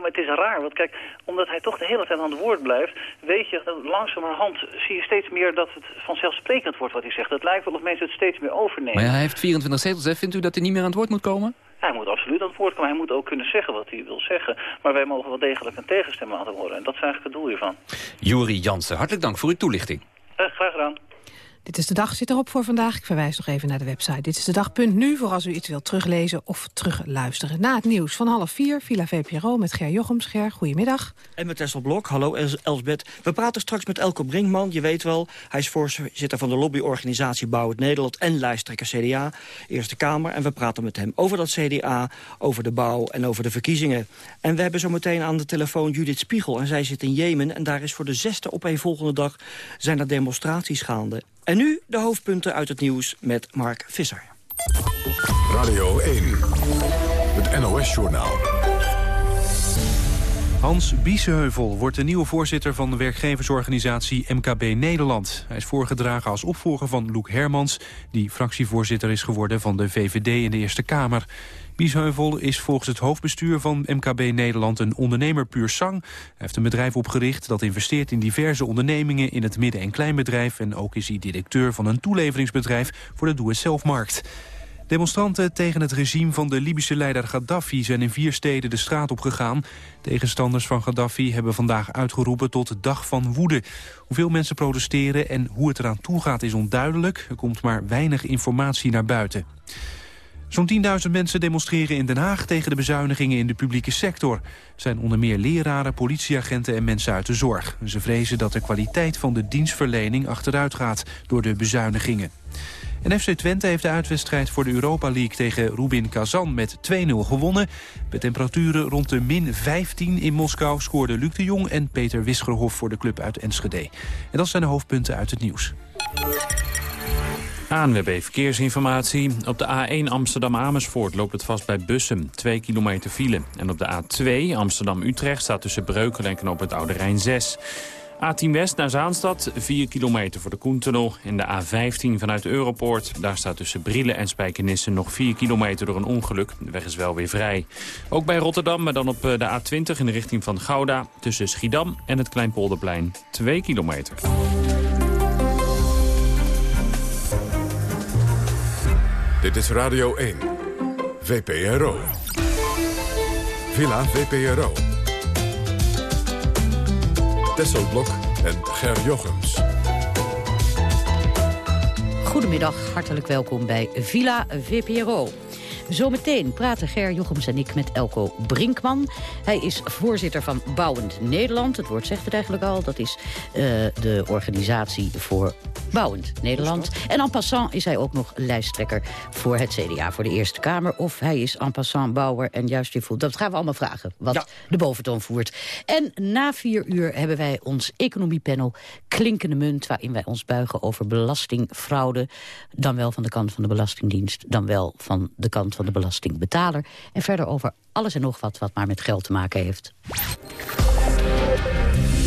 Maar het is raar, want kijk, omdat hij toch de hele tijd aan het woord blijft... weet je, langzamerhand zie je steeds meer dat het vanzelfsprekend wordt wat hij zegt. Het lijkt wel of mensen het steeds meer overnemen. Maar ja, hij heeft 24 zetels, hè? Vindt u dat hij niet meer aan het woord moet komen? Hij moet absoluut aan het woord komen. Hij moet ook kunnen zeggen wat hij wil zeggen. Maar wij mogen wel degelijk een tegenstem laten horen. En dat is eigenlijk het doel hiervan. Juri Jansen, hartelijk dank voor uw toelichting. Uh, graag gedaan. Dit is de dag zit erop voor vandaag. Ik verwijs nog even naar de website. Dit is de dag.nu voor als u iets wilt teruglezen of terugluisteren. Na het nieuws van half vier, Villa VPRO met Ger Jochems. Ger, goedemiddag. En met Tessel Blok. Hallo Els Elsbeth. We praten straks met Elko Brinkman. Je weet wel, hij is voorzitter van de lobbyorganisatie Bouw het Nederland... en lijsttrekker CDA, Eerste Kamer. En we praten met hem over dat CDA, over de bouw en over de verkiezingen. En we hebben zo meteen aan de telefoon Judith Spiegel. En zij zit in Jemen. En daar is voor de zesde op een volgende dag zijn er demonstraties gaande. En nu de hoofdpunten uit het nieuws met Mark Visser. Radio 1, het NOS-journaal. Hans Biesheuvel wordt de nieuwe voorzitter van de werkgeversorganisatie MKB Nederland. Hij is voorgedragen als opvolger van Loek Hermans... die fractievoorzitter is geworden van de VVD in de Eerste Kamer. Biesheuvel is volgens het hoofdbestuur van MKB Nederland een ondernemer puur sang. Hij heeft een bedrijf opgericht dat investeert in diverse ondernemingen in het midden- en kleinbedrijf. En ook is hij directeur van een toeleveringsbedrijf voor de doe-het-zelfmarkt. Demonstranten tegen het regime van de Libische leider Gaddafi zijn in vier steden de straat op gegaan. Tegenstanders van Gaddafi hebben vandaag uitgeroepen tot dag van woede. Hoeveel mensen protesteren en hoe het eraan toe gaat is onduidelijk. Er komt maar weinig informatie naar buiten. Zo'n 10.000 mensen demonstreren in Den Haag tegen de bezuinigingen in de publieke sector. Zijn onder meer leraren, politieagenten en mensen uit de zorg. Ze vrezen dat de kwaliteit van de dienstverlening achteruit gaat door de bezuinigingen. En FC Twente heeft de uitwedstrijd voor de Europa League tegen Rubin Kazan met 2-0 gewonnen. Bij temperaturen rond de min 15 in Moskou scoorden Luc de Jong en Peter Wisgerhof voor de club uit Enschede. En dat zijn de hoofdpunten uit het nieuws. ANWB Verkeersinformatie. Op de A1 Amsterdam-Amersfoort loopt het vast bij Bussum, 2 kilometer file. En op de A2 Amsterdam-Utrecht staat tussen Breukelen en Knoop het Oude Rijn 6. A10 West naar Zaanstad, 4 kilometer voor de Koentunnel. En de A15 vanuit Europoort, daar staat tussen Brielen en Spijkenisse nog 4 kilometer door een ongeluk. De weg is wel weer vrij. Ook bij Rotterdam, maar dan op eh, de A20 in de richting van Gouda... tussen Schiedam en het Kleinpolderplein, 2 kilometer. Dit is Radio 1, VPRO. Villa VPRO. Tesselblok en Ger Jochems. Goedemiddag, hartelijk welkom bij Villa VPRO. Zometeen praten Ger Jochems en ik met Elko Brinkman. Hij is voorzitter van Bouwend Nederland. Het woord zegt het eigenlijk al. Dat is uh, de organisatie voor Bouwend Nederland. En en passant is hij ook nog lijsttrekker voor het CDA, voor de Eerste Kamer. Of hij is en passant bouwer en juist die voelt. Dat gaan we allemaal vragen, wat ja. de boventoon voert. En na vier uur hebben wij ons economiepanel Klinkende Munt... waarin wij ons buigen over belastingfraude. Dan wel van de kant van de Belastingdienst, dan wel van de kant van de belastingbetaler. En verder over alles en nog wat wat maar met geld te maken heeft.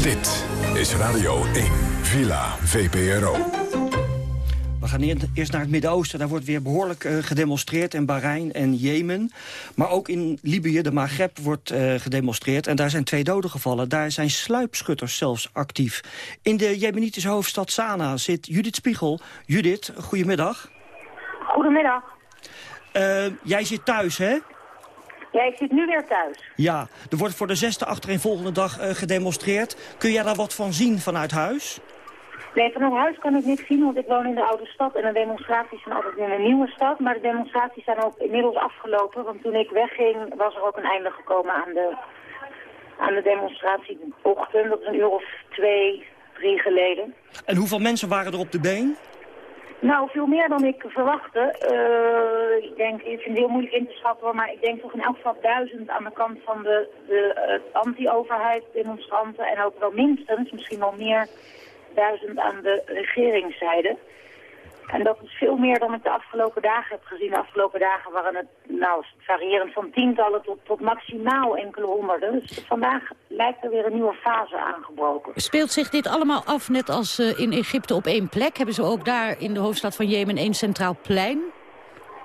Dit is Radio 1, Villa VPRO. We gaan eerst naar het Midden-Oosten. Daar wordt weer behoorlijk uh, gedemonstreerd in Bahrein en Jemen. Maar ook in Libië, de Maghreb, wordt uh, gedemonstreerd. En daar zijn twee doden gevallen. Daar zijn sluipschutters zelfs actief. In de jemenitische hoofdstad Sanaa zit Judith Spiegel. Judith, goedemiddag. Goedemiddag. Uh, jij zit thuis, hè? Ja, ik zit nu weer thuis. Ja, er wordt voor de zesde achtereenvolgende dag uh, gedemonstreerd. Kun jij daar wat van zien vanuit huis? Nee, vanuit huis kan ik niks zien, want ik woon in de oude stad. En de demonstraties zijn altijd in een nieuwe stad. Maar de demonstraties zijn ook inmiddels afgelopen. Want toen ik wegging, was er ook een einde gekomen aan de, aan de demonstratieochtend. Dat is een uur of twee, drie geleden. En hoeveel mensen waren er op de been? Nou, veel meer dan ik verwachtte. Uh, ik denk, ik vind het heel moeilijk in te schatten, maar ik denk toch in elk geval duizend aan de kant van de, de anti-overheid demonstranten en ook wel minstens, misschien wel meer, duizend aan de regeringszijde. En dat is veel meer dan ik de afgelopen dagen heb gezien. De afgelopen dagen waren het nou, variërend van tientallen tot, tot maximaal enkele honderden. Dus vandaag lijkt er weer een nieuwe fase aangebroken. Speelt zich dit allemaal af net als uh, in Egypte op één plek? Hebben ze ook daar in de hoofdstad van Jemen één centraal plein?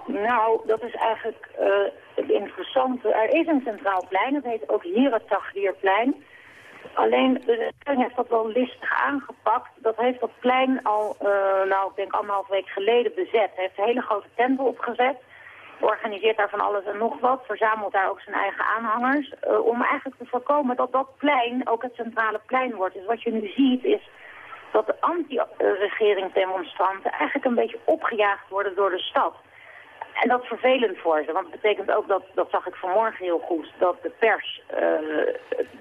Nou, dat is eigenlijk uh, het interessante. Er is een centraal plein, dat heet ook Hieretagdierplein. Alleen de regering heeft dat wel listig aangepakt. Dat heeft dat plein al, uh, nou ik denk anderhalf week geleden bezet. Hij heeft een hele grote tempel opgezet. Organiseert daar van alles en nog wat. Verzamelt daar ook zijn eigen aanhangers. Uh, om eigenlijk te voorkomen dat dat plein ook het centrale plein wordt. Dus wat je nu ziet is dat de anti-regeringsdemonstranten eigenlijk een beetje opgejaagd worden door de stad. En dat is vervelend voor ze, want het betekent ook, dat, dat zag ik vanmorgen heel goed, dat de pers uh,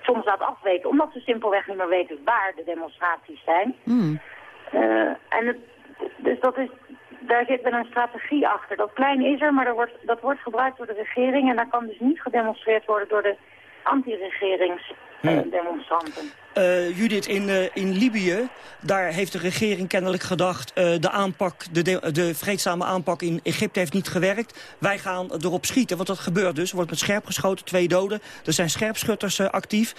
soms laat afweten, omdat ze simpelweg niet meer weten waar de demonstraties zijn. Hmm. Uh, en het, dus dat is, daar zit wel een strategie achter. Dat klein is er, maar dat wordt, dat wordt gebruikt door de regering en daar kan dus niet gedemonstreerd worden door de anti-regeringsdemonstranten. Uh, Judith, in, uh, in Libië, daar heeft de regering kennelijk gedacht... Uh, de, aanpak, de, de, de vreedzame aanpak in Egypte heeft niet gewerkt. Wij gaan erop schieten, want dat gebeurt dus. Er wordt met scherp geschoten, twee doden. Er zijn scherpschutters actief.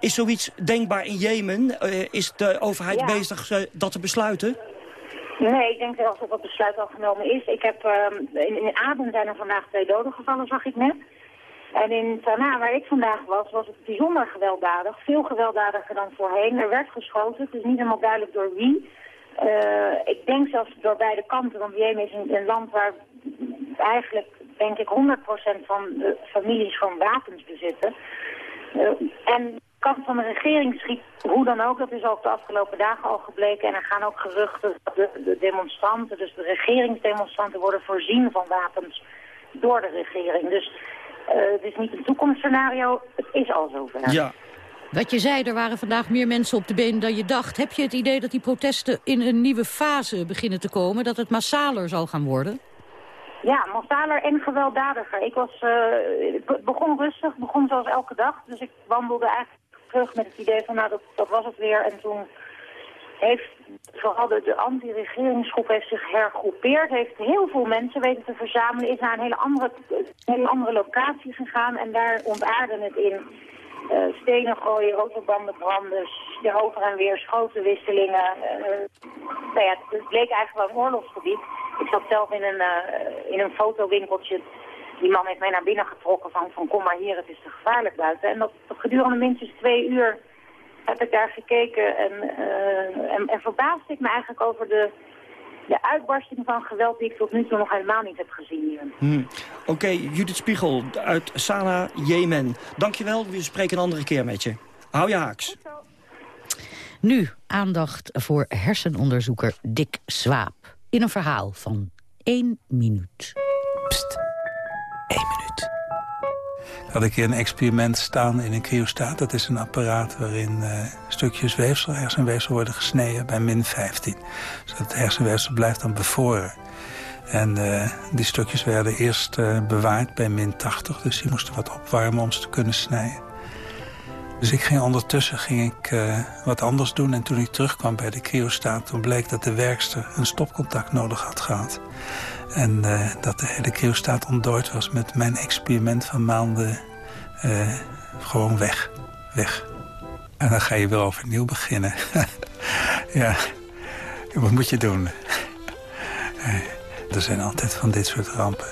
is zoiets denkbaar in Jemen? is de overheid Ja. bezig dat te besluiten? Nee, ik denk zelfs dat dat besluit al genomen is. Ik heb, ehm, in, in Aden zijn er vandaag twee doden gevallen, zag ik net. En in Sanaa, waar ik vandaag was, was het bijzonder gewelddadig. Veel gewelddadiger dan voorheen. Er werd geschoten, het is niet helemaal duidelijk door wie. Eh, ik denk zelfs door beide kanten, want Jemen is een, land waar eigenlijk, denk ik, 100% van de families gewoon wapens bezitten. Eh, en kant van de regering schiet hoe dan ook, dat is ook de afgelopen dagen al gebleken. En er gaan ook geruchten dat de, de demonstranten, dus de regeringsdemonstranten, worden voorzien van wapens door de regering. Dus het is niet een toekomstscenario, het is al zover. Ja. Wat je zei, er waren vandaag meer mensen op de been dan je dacht. Heb je het idee dat die protesten in een nieuwe fase beginnen te komen? Dat het massaler zal gaan worden? Ja, massaler en gewelddadiger. Ik was, eh, het begon rustig, begon zoals elke dag. Dus ik wandelde eigenlijk terug met het idee van, nou, dat, dat was het weer. En toen heeft vooral de, de anti-regeringsgroep heeft zich hergroepeerd. Heeft heel veel mensen weten te verzamelen. Is naar een hele andere, hele andere locatie gegaan. En daar ontaarden het in eh, stenen gooien, rotorbanden branden, de over en weer schotenwisselingen. Eh, nou ja, het bleek eigenlijk wel een oorlogsgebied. Ik zat zelf in een, eh, in een fotowinkeltje. Die man heeft mij naar binnen getrokken van, van kom maar hier, het is te gevaarlijk buiten. En dat, dat gedurende minstens twee uur heb ik daar gekeken en, uh, en, en verbaasde ik me eigenlijk over de, de uitbarsting van geweld die ik tot nu toe nog helemaal niet heb gezien hier. Hmm. Oké, Judith Spiegel uit Sanaa, Jemen. Dankjewel, we spreken een andere keer met je. Hou je haaks. Nu aandacht voor hersenonderzoeker Dick Swaap. In een verhaal van één minuut. Pst, één minuut. Had ik een experiment staan in een cryostaat. Dat is een apparaat waarin uh, stukjes weefsel, hersenweefsel worden gesneden bij min 15. Zodat het hersenweefsel blijft dan bevroren. En uh, die stukjes werden eerst uh, bewaard bij min 80. Dus die moesten wat opwarmen om ze te kunnen snijden. Dus ik ging ondertussen ging ik, wat anders doen. En toen ik terugkwam bij de cryostaat... toen bleek dat de werkster een stopcontact nodig had gehad. En uh, dat de hele cryostaat ontdooid was met mijn experiment van maanden... Uh, gewoon weg. Weg. En dan ga je weer overnieuw beginnen. ja, wat moet je doen? er zijn altijd van dit soort rampen.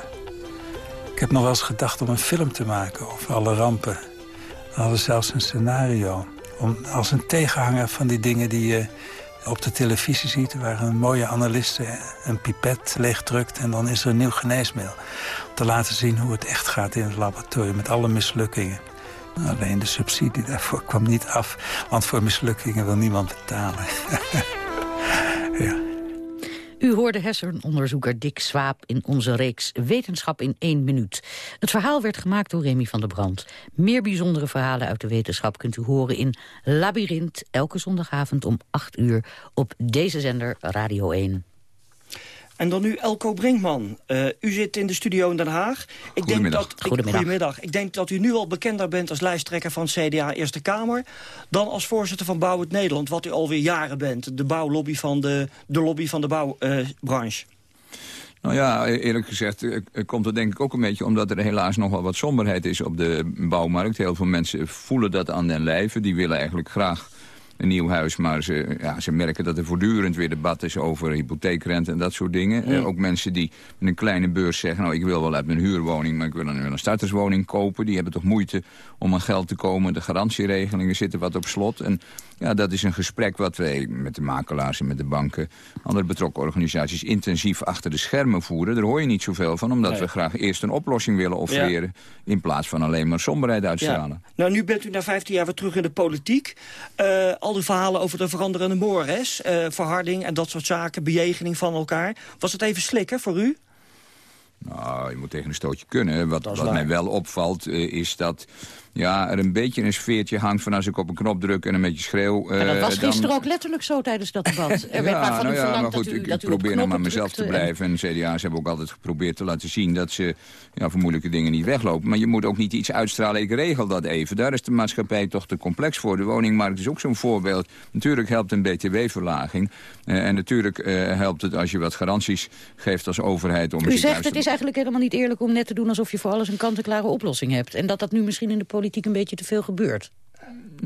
Ik heb nog wel eens gedacht om een film te maken over alle rampen. We hadden zelfs een scenario. Om, als een tegenhanger van die dingen die je op de televisie ziet... waar een mooie analiste een pipet leegdrukt... en dan is er een nieuw geneesmiddel. Om te laten zien hoe het echt gaat in het laboratorium... met alle mislukkingen. Alleen de subsidie daarvoor kwam niet af. Want voor mislukkingen wil niemand betalen. ja. U hoorde hersenonderzoeker Dick Swaap in onze reeks Wetenschap in één minuut. Het verhaal werd gemaakt door Remy van der Brand. Meer bijzondere verhalen uit de wetenschap kunt u horen in Labyrinth... elke zondagavond om 8 uur op deze zender Radio 1. En dan nu Elko Brinkman. Uh, u zit in de studio in Den Haag. Ik goedemiddag. Denk dat, ik, goedemiddag. goedemiddag. Ik denk dat u nu al bekender bent als lijsttrekker van CDA Eerste Kamer... dan als voorzitter van Bouw het Nederland, wat u alweer jaren bent. De bouwlobby van de, de lobby van de bouwbranche. Nou ja, eerlijk gezegd komt het denk ik ook een beetje... omdat er helaas nog wel wat somberheid is op de bouwmarkt. Heel veel mensen voelen dat aan den lijve. Die willen eigenlijk graag een nieuw huis. Maar ze, ja, ze merken dat er voortdurend weer debat is over hypotheekrente en dat soort dingen. Uh, ook mensen die met een kleine beurs zeggen... nou, ik wil wel uit mijn huurwoning, maar ik wil een, een starterswoning kopen. Die hebben toch moeite om aan geld te komen. De garantieregelingen zitten wat op slot. En ja, dat is een gesprek wat wij met de makelaars en met de banken... andere betrokken organisaties intensief achter de schermen voeren. Daar hoor je niet zoveel van, omdat Nee. we graag eerst een oplossing willen offereren... in plaats van alleen maar somberheid uitstralen. Nou, nu bent u na 15 jaar weer terug in de politiek. Uh, al al die verhalen over de veranderende mores, uh, verharding en dat soort zaken, bejegening van elkaar. Was het even slikken voor u? Nou, je moet tegen een stootje kunnen. Wat, wat mij wel opvalt, uh, is dat ja, er een beetje een sfeertje hangt van als ik op een knop druk en een beetje schreeuw. Uh, dat was gisteren ook letterlijk zo tijdens dat debat. Er werd ja, nou ja, maar goed, u, ik, dat probeer nog maar mezelf te blijven. En CDA's hebben ook altijd geprobeerd te laten zien dat ze ja, voor moeilijke dingen niet weglopen. Maar je moet ook niet iets uitstralen, ik regel dat even. Daar is de maatschappij toch te complex voor. De woningmarkt is ook zo'n voorbeeld. Natuurlijk helpt een btw-verlaging. Uh, en natuurlijk uh, helpt het als je wat garanties geeft als overheid. Om u zegt het is eigenlijk helemaal niet eerlijk om net te doen alsof je voor alles een kant-en-klare oplossing hebt. En dat dat nu misschien in de politiek een beetje te veel gebeurt.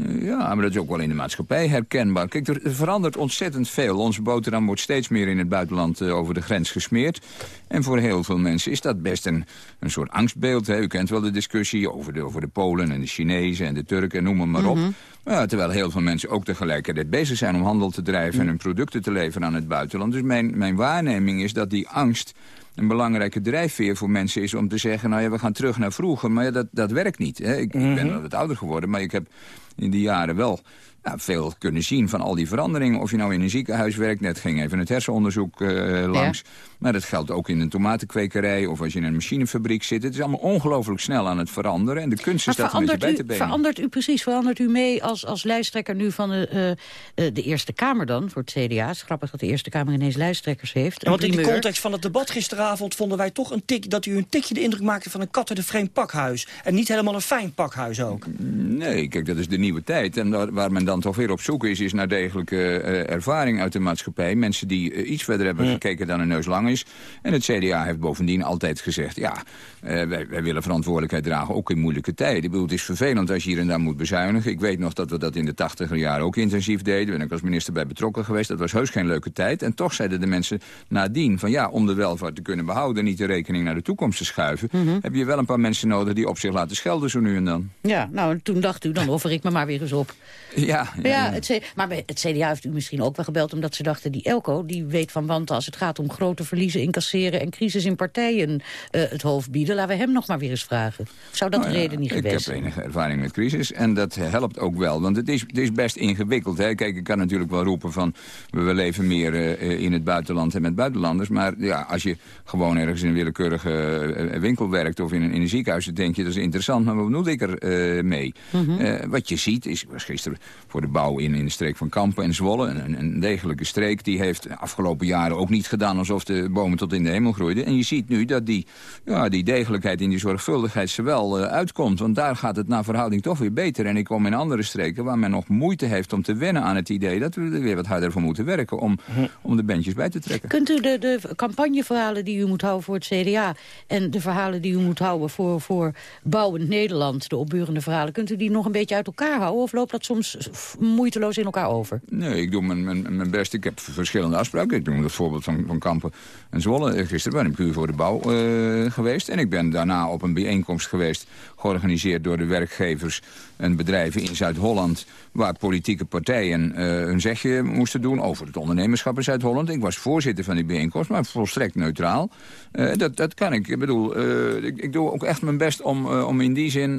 Ja, maar dat is ook wel in de maatschappij herkenbaar. Kijk, er verandert ontzettend veel. Onze boterham wordt steeds meer in het buitenland uh, over de grens gesmeerd. En voor heel veel mensen is dat best een, een soort angstbeeld. Hè. U kent wel de discussie over de, over de Polen en de Chinezen en de Turken, noem maar, maar op. Mm -hmm. ja, terwijl heel veel mensen ook tegelijkertijd bezig zijn om handel te drijven... en hun producten te leveren aan het buitenland. Dus mijn, mijn waarneming is dat die angst een belangrijke drijfveer voor mensen is om te zeggen... nou ja, we gaan terug naar vroeger, maar ja, dat, dat werkt niet. Hè. Ik, mm -hmm. ik ben wel wat ouder geworden, maar ik heb in die jaren wel ja, veel kunnen zien van al die veranderingen. Of je nou in een ziekenhuis werkt, net ging even het hersenonderzoek uh, langs. Ja. Maar dat geldt ook in een tomatenkwekerij of als je in een machinefabriek zit. Het is allemaal ongelooflijk snel aan het veranderen. En de kunst is dat een beetje bij te benen. Verandert u precies, verandert u mee als, als lijsttrekker nu van de, uh, de Eerste Kamer dan, voor het CDA? Het is grappig dat de Eerste Kamer ineens lijsttrekkers heeft. Ja, want in de context van het debat gisteravond vonden wij toch een tik, dat u een tikje de indruk maakte van een kat uit een vreemd pakhuis. En niet helemaal een fijn pakhuis ook. Nee, kijk, dat is de nieuwe tijd. En waar men dan toch weer op zoek is, is naar degelijke uh, ervaring uit de maatschappij. Mensen die uh, iets verder hebben ja. gekeken dan een neus lang is. En het CDA heeft bovendien altijd gezegd... ja, uh, wij, wij, willen verantwoordelijkheid dragen, ook in moeilijke tijden. Ik bedoel, het is vervelend als je hier en daar moet bezuinigen. Ik weet nog dat we dat in de tachtiger jaren ook intensief deden. Ben ik als minister bij betrokken geweest. Dat was heus geen leuke tijd. En toch zeiden de mensen nadien van ja, om de welvaart te kunnen behouden... niet de rekening naar de toekomst te schuiven... Mm -hmm. heb je wel een paar mensen nodig die op zich laten schelden zo nu en dan. Ja, nou, toen dacht u, dan offer ik me maar weer eens op. Ja, ja, ja het, maar het CDA heeft u misschien ook wel gebeld... omdat ze dachten, die Elko die weet van want als het gaat om grote verliezen incasseren... en crisis in partijen uh, het hoofd bieden. Laten we hem nog maar weer eens vragen. Zou dat nou de reden niet geweest zijn? Ik heb enige ervaring met crisis en dat helpt ook wel. Want het is, het is best ingewikkeld. Hè? Kijk, ik kan natuurlijk wel roepen van... we leven meer uh, in het buitenland en met buitenlanders. Maar ja, als je gewoon ergens in een willekeurige uh, winkel werkt... of in een, in een ziekenhuis, dan denk je dat is interessant. Maar wat bedoel ik er mee? Mm -hmm. wat je ziet is, was gisteren voor de bouw in, in de streek van Kampen en Zwolle. Een, een degelijke streek. Die heeft de afgelopen jaren ook niet gedaan alsof de bomen tot in de hemel groeiden. En je ziet nu dat die, ja, die degelijkheid en die zorgvuldigheid ze wel uh, uitkomt. Want daar gaat het naar verhouding toch weer beter. En ik kom in andere streken waar men nog moeite heeft om te wennen aan het idee... dat we er weer wat harder voor moeten werken om, om de bandjes bij te trekken. Kunt u de, de campagneverhalen die u moet houden voor het CDA... en de verhalen die u moet houden voor, voor bouwend Nederland, de opburende verhalen... kunt u die nog een beetje uit elkaar houden? Of loopt dat soms moeiteloos in elkaar over? Nee, ik doe mijn, mijn, mijn best. Ik heb verschillende afspraken. Ik noem het voorbeeld van, van Kampen en Zwolle. Gisteren ben ik puur voor de bouw uh, geweest. En ik ben daarna op een bijeenkomst geweest... georganiseerd door de werkgevers en bedrijven in Zuid-Holland... waar politieke partijen uh, hun zegje moesten doen over het ondernemerschap in Zuid-Holland. Ik was voorzitter van die bijeenkomst, maar volstrekt neutraal. Uh, dat, dat kan ik. Ik bedoel, ik, ik, doe ook echt mijn best om, om in die zin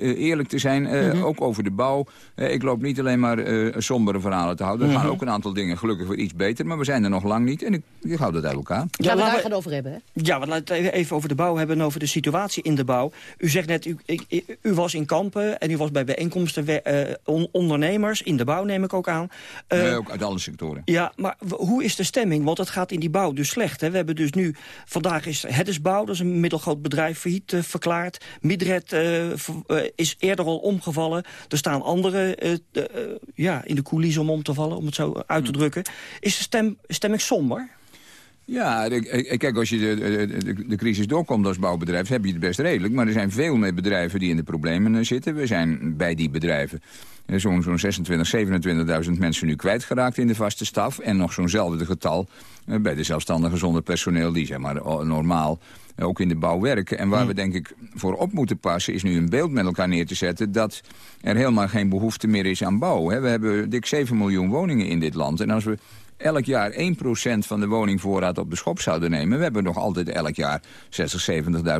eerlijk te zijn. Mm -hmm. Ook over de bouw. ik loop niet alleen maar sombere verhalen te houden. Er gaan mm -hmm. ook een aantal dingen gelukkig weer iets beter. Maar we zijn er nog lang niet. En ik, ik hou dat uit elkaar. Ja, we daar gaan over hebben, hè? Ja, we laten het even over de bouw hebben en over de situatie in de bouw. U zegt net, u, u, u was in kampen en u was bij bijeenkomsten uh, on, ondernemers. In de bouw neem ik ook aan. Uh, nee, ook uit alle sectoren. Ja, maar hoe is de stemming? Want het gaat in die bouw dus slecht. Hè? We hebben dus nu, vandaag is Heddesbouw, dat is een middelgroot bedrijf, failliet uh, verklaard. Midred is eerder al omgevallen. Er staan anderen ja, in de coulissen om om te vallen, om het zo uit te drukken. Is de stem, stemming somber? Ja, kijk, als je de, de, de, crisis doorkomt als bouwbedrijf... heb je het best redelijk. Maar er zijn veel meer bedrijven die in de problemen zitten. We zijn bij die bedrijven zo'n zo'n 26, 27.000 mensen nu kwijtgeraakt in de vaste staf. En nog zo'nzelfde getal bij de zelfstandigen zonder personeel... die zeg maar normaal ook in de bouw werken. En waar we denk ik voor op moeten passen... is nu een beeld met elkaar neer te zetten... dat er helemaal geen behoefte meer is aan bouw. We hebben dik 7 miljoen woningen in dit land. En als we elk jaar 1% van de woningvoorraad op de schop zouden nemen... we hebben nog altijd elk jaar 60,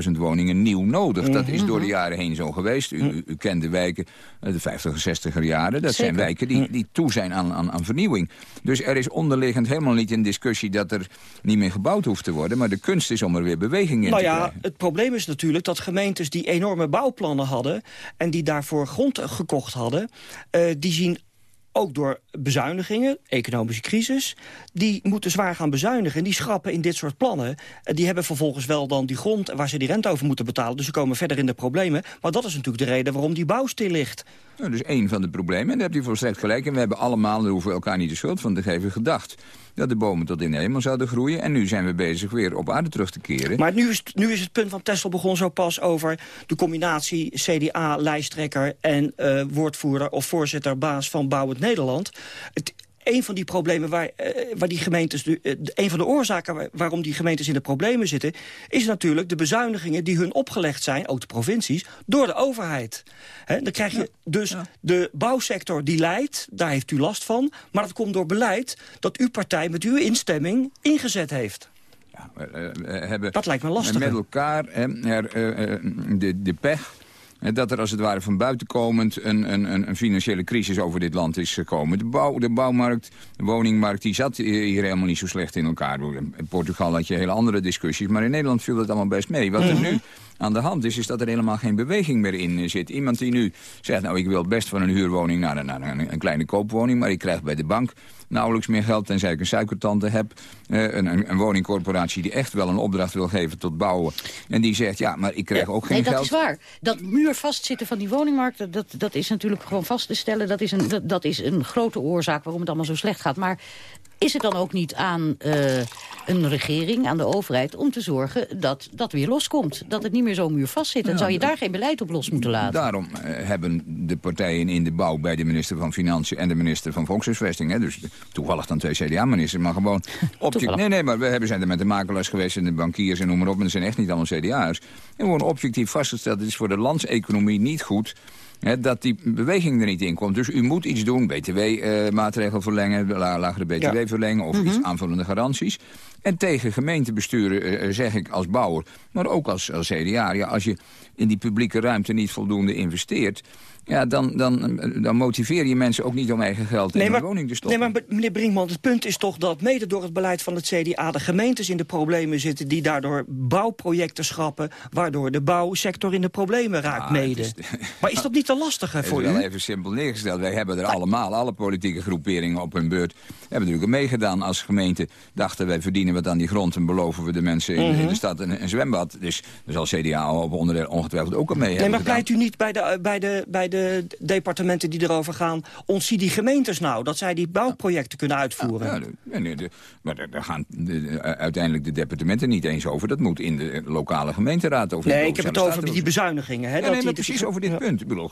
70.000 woningen nieuw nodig. Dat is door de jaren heen zo geweest. U, u, u kent de wijken, eh, de 50 60er jaren. Dat zijn wijken die, die toe zijn aan, aan, aan vernieuwing. Dus er is onderliggend helemaal niet in discussie... dat er niet meer gebouwd hoeft te worden. Maar de kunst is om er weer beweging in nou te ja, krijgen. het probleem is natuurlijk dat gemeentes die enorme bouwplannen hadden... en die daarvoor grond gekocht hadden... eh, die zien ook door bezuinigingen, economische crisis... die moeten zwaar gaan bezuinigen. En die schrappen in dit soort plannen. En die hebben vervolgens wel dan die grond waar ze die rente over moeten betalen. Dus ze komen verder in de problemen. Maar dat is natuurlijk de reden waarom die bouw stil ligt. Nou, dus één van de problemen, en daar hebt u volstrekt gelijk... en we hebben allemaal, daar hoeven we elkaar niet de schuld van te geven, gedacht... dat de bomen tot in de zouden groeien. En nu zijn we bezig weer op aarde terug te keren. Maar nu is, het, nu is het punt van Tessel begon zo pas over de combinatie CDA-lijsttrekker... en eh, woordvoerder of voorzitter, baas van Bouwend Nederland. Het, een van die problemen waar, eh, waar die gemeentes... nu- eh, een van de oorzaken waar- waarom die gemeentes in de problemen zitten... is natuurlijk de bezuinigingen die hun opgelegd zijn, ook de provincies... door de overheid. Hè, dan krijg je dus de bouwsector die leidt, daar heeft u last van... maar dat komt door beleid dat uw partij met uw instemming ingezet heeft. Eh, eh, hebben Dat lijkt me lastig. Met elkaar hè, er, eh, eh, de, de pech dat er als het ware van buiten komend een, een, een een financiële crisis over dit land is gekomen. De, bouw, de bouwmarkt, de woningmarkt, die zat hier helemaal niet zo slecht in elkaar. In Portugal had je hele andere discussies, maar in Nederland viel dat allemaal best mee. Wat er Mhm. nu aan de hand is, is dat er helemaal geen beweging meer in zit. Iemand die nu zegt, nou ik wil best van een huurwoning naar een, naar een, een kleine koopwoning... maar ik krijg bij de bank nauwelijks meer geld tenzij ik een suikertante heb. Eh, een, een, een woningcorporatie die echt wel een opdracht wil geven tot bouwen. En die zegt, ja, maar ik krijg ook geen nee, dat geld. is waar. Dat muurvastzitten van die woningmarkt, dat- dat, dat is natuurlijk gewoon vast te stellen. Dat is, een, dat, dat is een grote oorzaak waarom het allemaal zo slecht gaat. Maar is het dan ook niet aan eh, een regering, aan de overheid... om te zorgen dat dat weer loskomt? Dat het niet meer zo muurvast zit? En Ja, zou je daar geen beleid op los moeten laten? Daarom eh, hebben de partijen in de bouw bij de minister van Financiën en de minister van Volkshuisvesting, hè, dus toevallig dan twee CDA-ministers, maar gewoon object. Nee, nee, maar we hebben, zijn er met de makelaars geweest en de bankiers en noem maar op, en dat zijn echt niet allemaal CDA'ers. En gewoon objectief vastgesteld, het is voor de landseconomie niet goed dat die beweging er niet in komt. Dus u moet iets doen, btw-maatregelen verlengen, la- lagere btw Ja. verlengen of iets aanvullende garanties. En tegen gemeentebesturen eh, eh, zeg ik als bouwer, maar ook als, als CDA... Ja, als je in die publieke ruimte niet voldoende investeert... Ja, dan, dan, dan motiveer je mensen ook niet om eigen geld in een woning te stoppen. Nee, maar meneer Brinkman, het punt is toch dat mede door het beleid van het CDA... de gemeentes in de problemen zitten die daardoor bouwprojecten schrappen... waardoor de bouwsector in de problemen raakt Ah, mede. is- Maar is dat niet te lastig hè, Het voor is wel u? even simpel neergesteld. Wij hebben er allemaal, alle politieke groeperingen op hun beurt... hebben natuurlijk meegedaan als gemeente. Dachten wij verdienen wat aan die grond en beloven we de mensen in, Mhm. in de stad een, een zwembad. Dus daar zal CDA op onderdeel ongetwijfeld ook al mee Nee, maar gedaan. pleit u niet bij de, bij, de, bij de departementen die erover gaan... ontzie die gemeentes nou, dat zij die bouwprojecten kunnen uitvoeren? Ja, de- nee, de- maar daar gaan de- de- uiteindelijk de departementen niet eens over. Dat moet in de lokale gemeenteraad over. Nee, de ik heb het over die bezuinigingen. Hè, Ja, dat nee, die- precies over dit punt. Ik bedoel,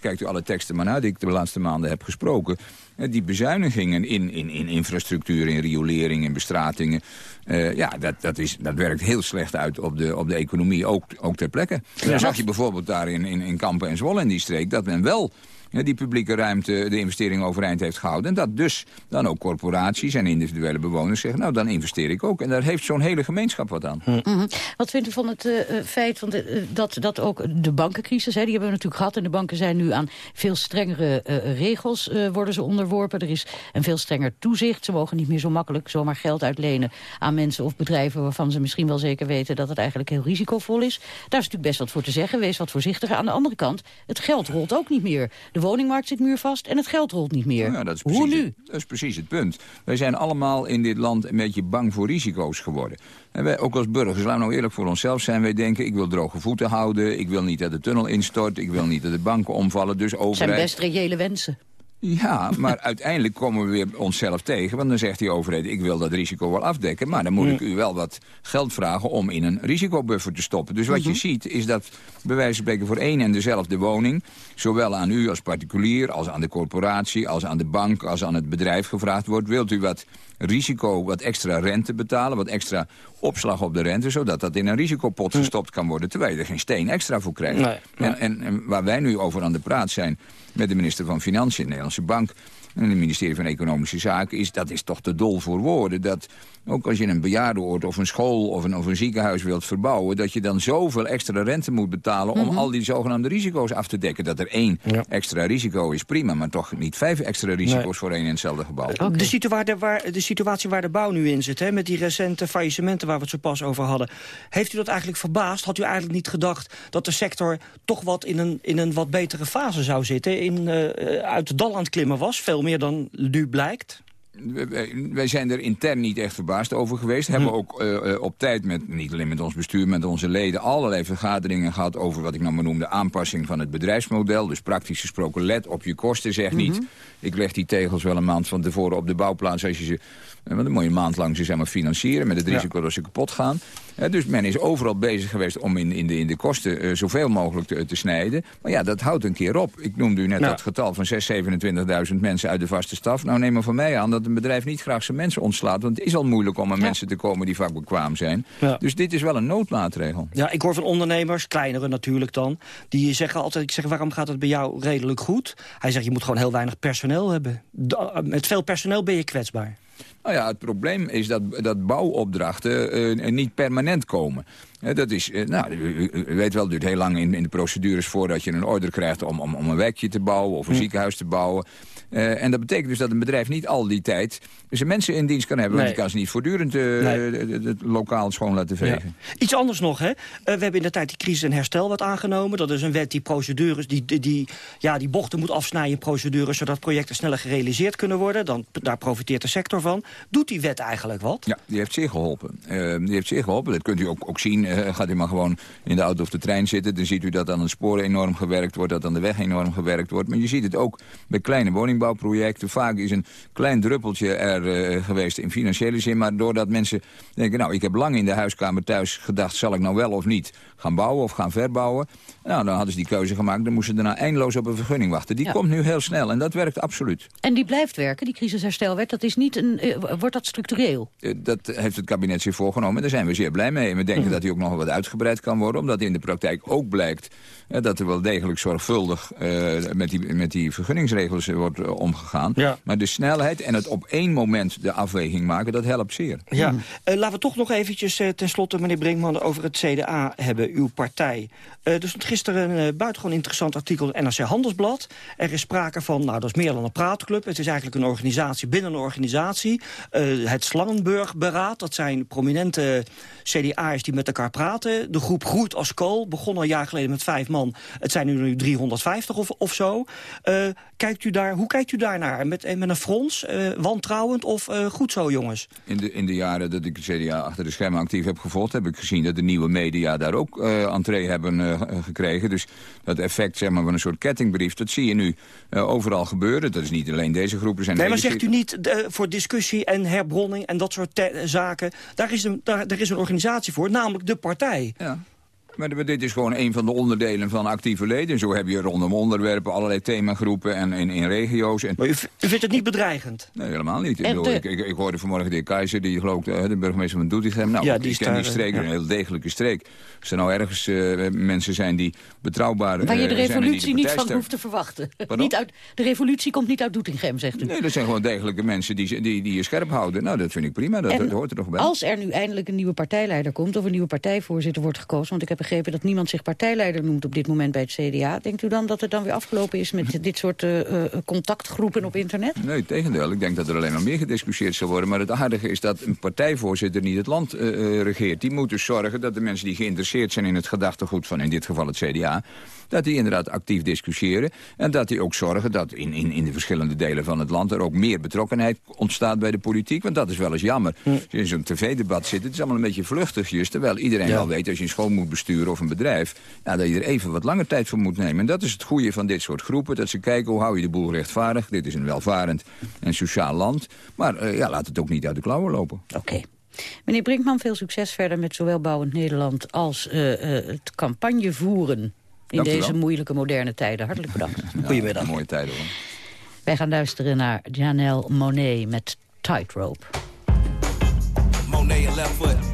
kijkt u alle teksten maar naar die ik de laatste maanden heb gesproken. Eh, Die bezuinigingen in, in, in infrastructuur, in riolering, in bestratingen... eh, ja, dat, dat, is, dat werkt heel slecht uit op de, op de economie, ook, ook ter plekke. Dan zag je bijvoorbeeld daar in, in, in Kampen en Zwolle in die streek... dat men wel die publieke ruimte de investering overeind heeft gehouden. En dat dus dan ook corporaties en individuele bewoners zeggen... nou, dan investeer ik ook. En daar heeft zo'n hele gemeenschap wat aan. Mhm. Wat vindt u van het eh, eh, feit want, eh, dat, dat ook de bankencrisis, hè, die hebben we natuurlijk gehad... en de banken zijn nu aan veel strengere eh, regels eh, worden ze onderworpen. Er is een veel strenger toezicht. Ze mogen niet meer zo makkelijk zomaar geld uitlenen aan mensen of bedrijven... waarvan ze misschien wel zeker weten dat het eigenlijk heel risicovol is. Daar is natuurlijk best wat voor te zeggen. Wees wat voorzichtiger. Aan de andere kant, het geld rolt ook niet meer. De woningmarkt zit muurvast en het geld rolt niet meer. Ja, dat is Hoe nu? Het, dat is precies het punt. Wij zijn allemaal in dit land een beetje bang voor risico's geworden. En wij, ook als burgers, laten we nou eerlijk voor onszelf zijn. Wij denken, ik wil droge voeten houden. Ik wil niet dat de tunnel instort. Ik wil niet dat de banken omvallen. Dus Het zijn overheid... best reële wensen. Ja, maar uiteindelijk komen we weer onszelf tegen. Want dan zegt die overheid, ik wil dat risico wel afdekken. Maar dan moet ik u wel wat geld vragen om in een risicobuffer te stoppen. Dus wat je ziet is dat bij wijze van spreken voor één en dezelfde woning... zowel aan u als particulier, als aan de corporatie, als aan de bank... als aan het bedrijf gevraagd wordt... wilt u wat risico, wat extra rente betalen, wat extra opslag op de rente... zodat dat in een risicopot gestopt kan worden... terwijl je er geen steen extra voor krijgt. Nee, En, en, en waar wij nu over aan de praat zijn met de minister van Financiën... de Nederlandse Bank en het ministerie van Economische Zaken... is dat is toch te dol voor woorden. Dat ook als je een bejaardenoord of een school of een, of een ziekenhuis wilt verbouwen... dat je dan zoveel extra rente moet betalen... om Mhm. al die zogenaamde risico's af te dekken. Dat er één extra risico is, prima. Maar toch niet vijf extra risico's Nee. voor één en hetzelfde gebouw. De, situatie waar, de situatie waar de bouw nu in zit, hè, met die recente faillissementen waar we het zo pas over hadden. Heeft u dat eigenlijk verbaasd? Had u eigenlijk niet gedacht dat de sector toch wat in een, in een wat betere fase zou zitten? In, eh, uit de dal aan het klimmen was, veel meer dan nu blijkt? Wij- zijn er intern niet echt verbaasd over geweest. Hm. Hebben ook eh, eh, op tijd, met, niet alleen met ons bestuur, met onze leden... allerlei vergaderingen gehad over wat ik nou maar noem... de aanpassing van het bedrijfsmodel. Dus praktisch gesproken, let op je kosten. Zeg niet, Mhm. ik leg die tegels wel een maand van tevoren op de bouwplaats... als je ze, want dan moet je een maand lang ze zeg maar, financieren... met het Ja. risico dat ze kapot gaan. Eh, dus men is overal bezig geweest om in, in, de, in de kosten... eh, zoveel mogelijk te, te snijden. Maar ja, dat houdt een keer op. Ik noemde u net Ja. dat getal van 6.000, 27.000 mensen uit de vaste staf. Nou, neem maar van mij aan dat een bedrijf niet graag zijn mensen ontslaat. Want het is al moeilijk om aan mensen te komen die vakbekwaam zijn. Ja. Dus dit is wel een noodmaatregel. Ja, ik hoor van ondernemers, kleinere natuurlijk dan... die zeggen altijd, ik zeg, waarom gaat het bij jou redelijk goed? Hij zegt, je moet gewoon heel weinig personeel hebben. Da- met veel personeel ben je kwetsbaar. Nou ja, het probleem is dat, dat bouwopdrachten eh, niet permanent komen. Eh, dat is, eh, nou, u weet wel, het duurt heel lang in, in de procedures voordat je een order krijgt om, om, om een wijkje te bouwen of een Hm. ziekenhuis te bouwen. Eh, en dat betekent dus dat een bedrijf niet al die tijd zijn mensen in dienst kan hebben. Want je kan ze niet voortdurend eh, Nee. het lokaal schoon laten vegen. Iets anders nog, hè. Eh, we hebben in de tijd die crisis- en herstelwet aangenomen. Dat is een wet die procedures, die, die, die, ja, die bochten moet afsnijden procedures... zodat projecten sneller gerealiseerd kunnen worden. Dan, daar profiteert de sector van. Doet die wet eigenlijk wat? Ja, die heeft zeer geholpen. Eh, die heeft zeer geholpen. Dat kunt u ook, ook zien. Gaat u maar gewoon in de auto of de trein zitten... dan ziet u dat aan de sporen enorm gewerkt wordt... dat aan de weg enorm gewerkt wordt. Maar je ziet het ook bij kleine woningbouwprojecten. Vaak is een klein druppeltje er eh, geweest in financiële zin... maar doordat mensen denken... nou, ik heb lang in de huiskamer thuis gedacht... zal ik nou wel of niet gaan bouwen of gaan verbouwen? Nou, dan hadden ze die keuze gemaakt. Dan moesten ze daarna eindeloos op een vergunning wachten. Die Ja. komt nu heel snel en dat werkt absoluut. En die blijft werken, die crisisherstelwet. Dat is niet een, eh, wordt dat structureel? Eh, Dat heeft het kabinet zich voorgenomen. Daar zijn we zeer blij mee. En we denken Mhm. dat die ook nog wat uitgebreid kan worden. Omdat in de praktijk ook blijkt eh, dat er wel degelijk zorgvuldig eh, met, die, met die vergunningsregels wordt omgegaan. Maar de snelheid en het op één moment de afweging maken, dat helpt zeer. Ja, Eh, laten we toch nog eventjes eh, tenslotte, meneer Brinkman, over het CDA hebben, uw partij. Stond gisteren een eh, buitengewoon interessant artikel in NRC Handelsblad. Er is sprake van, nou dat is meer dan een praatclub. Het is eigenlijk een organisatie binnen een organisatie. Eh, het Slangenburg-beraad, dat zijn prominente CDA'ers die met elkaar praten. De groep groeit als kool, begon al een jaar geleden met vijf man. Het zijn nu, nu 350 of, of zo. Eh, kijkt u daar, hoe kijkt u daarnaar? Met, met een frons, wantrouwend of goed zo, jongens? In de, in de jaren dat ik het CDA achter de schermen actief heb gevolgd... heb ik gezien dat de nieuwe media daar ook entree hebben eh, gekregen. Dus dat effect zeg maar, van een soort kettingbrief, dat zie je nu eh, overal gebeuren. Dat is niet alleen deze groepen. Zijn Nee, maar zegt u niet eh, voor discussie en herbronning en dat soort zaken... Daar is, een, daar, daar is een organisatie voor, namelijk de partij. Ja. Maar dit is gewoon een van de onderdelen van actieve leden. Zo heb je rondom onderwerpen allerlei themagroepen en in, in regio's. En... Maar u, u vindt het niet bedreigend? Nee, helemaal niet. Ik, En bedoel, de- ik, ik, ik hoorde vanmorgen de heer Keizer, die geloof ik, eh, de burgemeester van Doetinchem. Nou, Ja, ik die ken die daar, streek, eh, een heel degelijke streek. Als er nou ergens eh, mensen zijn die betrouwbaar Waar je eh, de zijn revolutie niet van hoeft te verwachten. Niet uit, de revolutie komt niet uit Doetinchem, zegt u. Nee, dat zijn gewoon degelijke mensen die, die, die je scherp houden. Nou, dat vind ik prima. Dat, En dat hoort er toch bij. Als er nu eindelijk een nieuwe partijleider komt... of een nieuwe partijvoorzitter wordt gekozen... want ik heb begrepen dat niemand zich partijleider noemt op dit moment bij het CDA... denkt u dan dat het dan weer afgelopen is met dit soort eh, eh, contactgroepen op internet? Nee, tegendeel. Ik denk dat er alleen maar meer gediscussieerd zal worden. Maar het aardige is dat een partijvoorzitter niet het land eh, regeert. Die moet dus zorgen dat de mensen die geïnteresseerd zijn in het gedachtegoed van in dit geval het CDA... dat die inderdaad actief discussiëren. En dat die ook zorgen dat in, in, in de verschillende delen van het land... er ook meer betrokkenheid ontstaat bij de politiek. Want dat is wel eens jammer. Als je in zo'n tv-debat zit, het is allemaal een beetje vluchtigjes... terwijl iedereen Ja. wel weet, als je een school moet besturen of een bedrijf... Ja, dat je er even wat langer tijd voor moet nemen. En dat is het goede van dit soort groepen. Dat ze kijken, hoe hou je de boel rechtvaardig? Dit is een welvarend en sociaal land. Maar eh, ja, laat het ook niet uit de klauwen lopen. Oké. Meneer Brinkman, veel succes verder met zowel Bouwend Nederland... als eh, eh, het campagne voeren in Dank deze moeilijke moderne tijden. Hartelijk bedankt. Goedemiddag. Mooie tijden hoor. Wij gaan luisteren naar Janelle Monet met Tightrope. Monet and left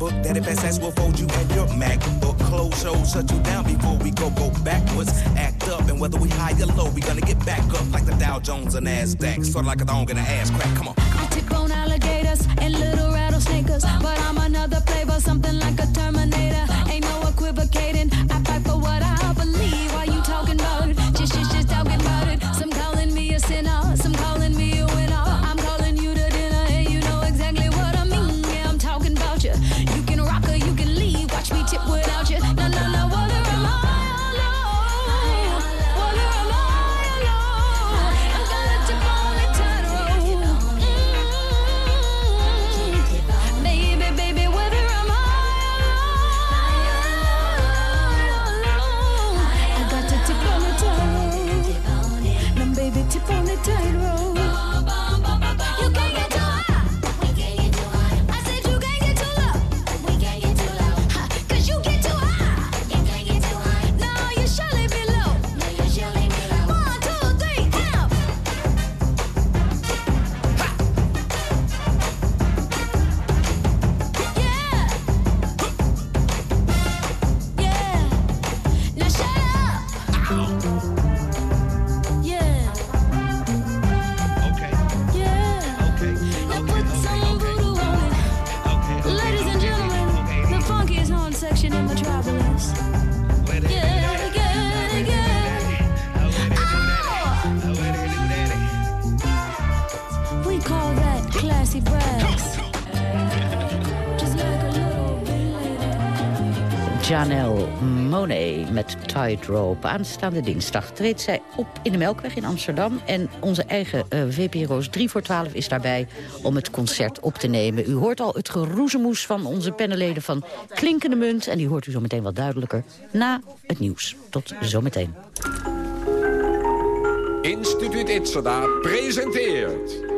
matchbook. That if SS will fold you and your MacBook. Close shows shut you down before we go go backwards. Act up and whether we high or low, we gonna get back up like the Dow Jones and NASDAQ. Sort of like a thong in an ass crack. Come on. I tick on alligators and little rattlesnakers, but I'm another flavor, something like a Terminator. Ain't no equivocating. Aanstaande dinsdag treedt zij op in de Melkweg in Amsterdam. En onze eigen eh, VPRO's 3 voor 12 is daarbij om het concert op te nemen. U hoort al het geroezemoes van onze panelleden van Klinkende Munt. En die hoort u zo meteen wat duidelijker na het nieuws. Tot zometeen. Instituut Itzada presenteert...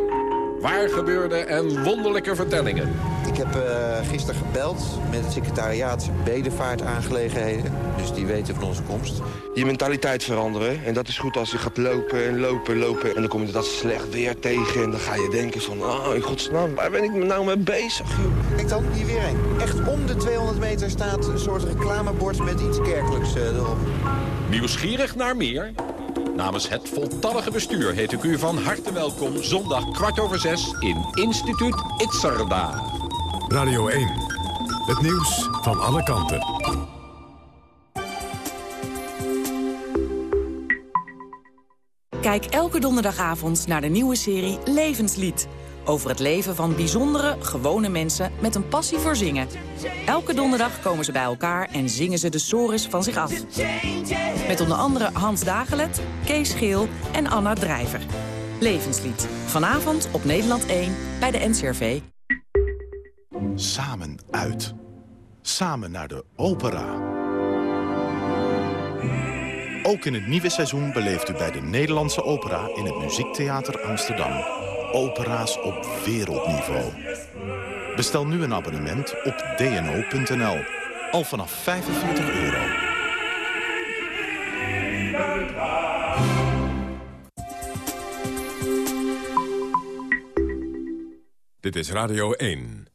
Waar gebeurde en wonderlijke vertellingen. Ik heb uh, gisteren gebeld met het secretariaat bedevaartaangelegenheden. Dus die weten van onze komst. Je mentaliteit veranderen. En dat is goed als je gaat lopen en lopen, lopen. En dan kom je dat slecht weer tegen. En dan ga je denken van, oh, in godsnaam, waar ben ik nou mee bezig? Joh? Kijk dan, hier weer een. Echt om de 200 meter staat een soort reclamebord met iets kerkelijks uh, erop. Nieuwsgierig naar meer? Namens het voltallige bestuur heet ik u van harte welkom... zondag kwart over zes in Instituut Itzerda. Radio 1. Het nieuws van alle kanten. Kijk elke donderdagavond naar de nieuwe serie Levenslied. Over het leven van bijzondere, gewone mensen met een passie voor zingen. Elke donderdag komen ze bij elkaar en zingen ze de sores van zich af. Met onder andere Hans Dagelet, Kees Geel en Anna Drijver. Levenslied. Vanavond op Nederland 1 bij de NCRV. Samen uit. Samen naar de opera. Ook in het nieuwe seizoen beleeft u bij de Nederlandse Opera... in het Muziektheater Amsterdam. Opera's op wereldniveau. Bestel nu een abonnement op dno.nl. Al vanaf 45 euro. Dit is Radio 1.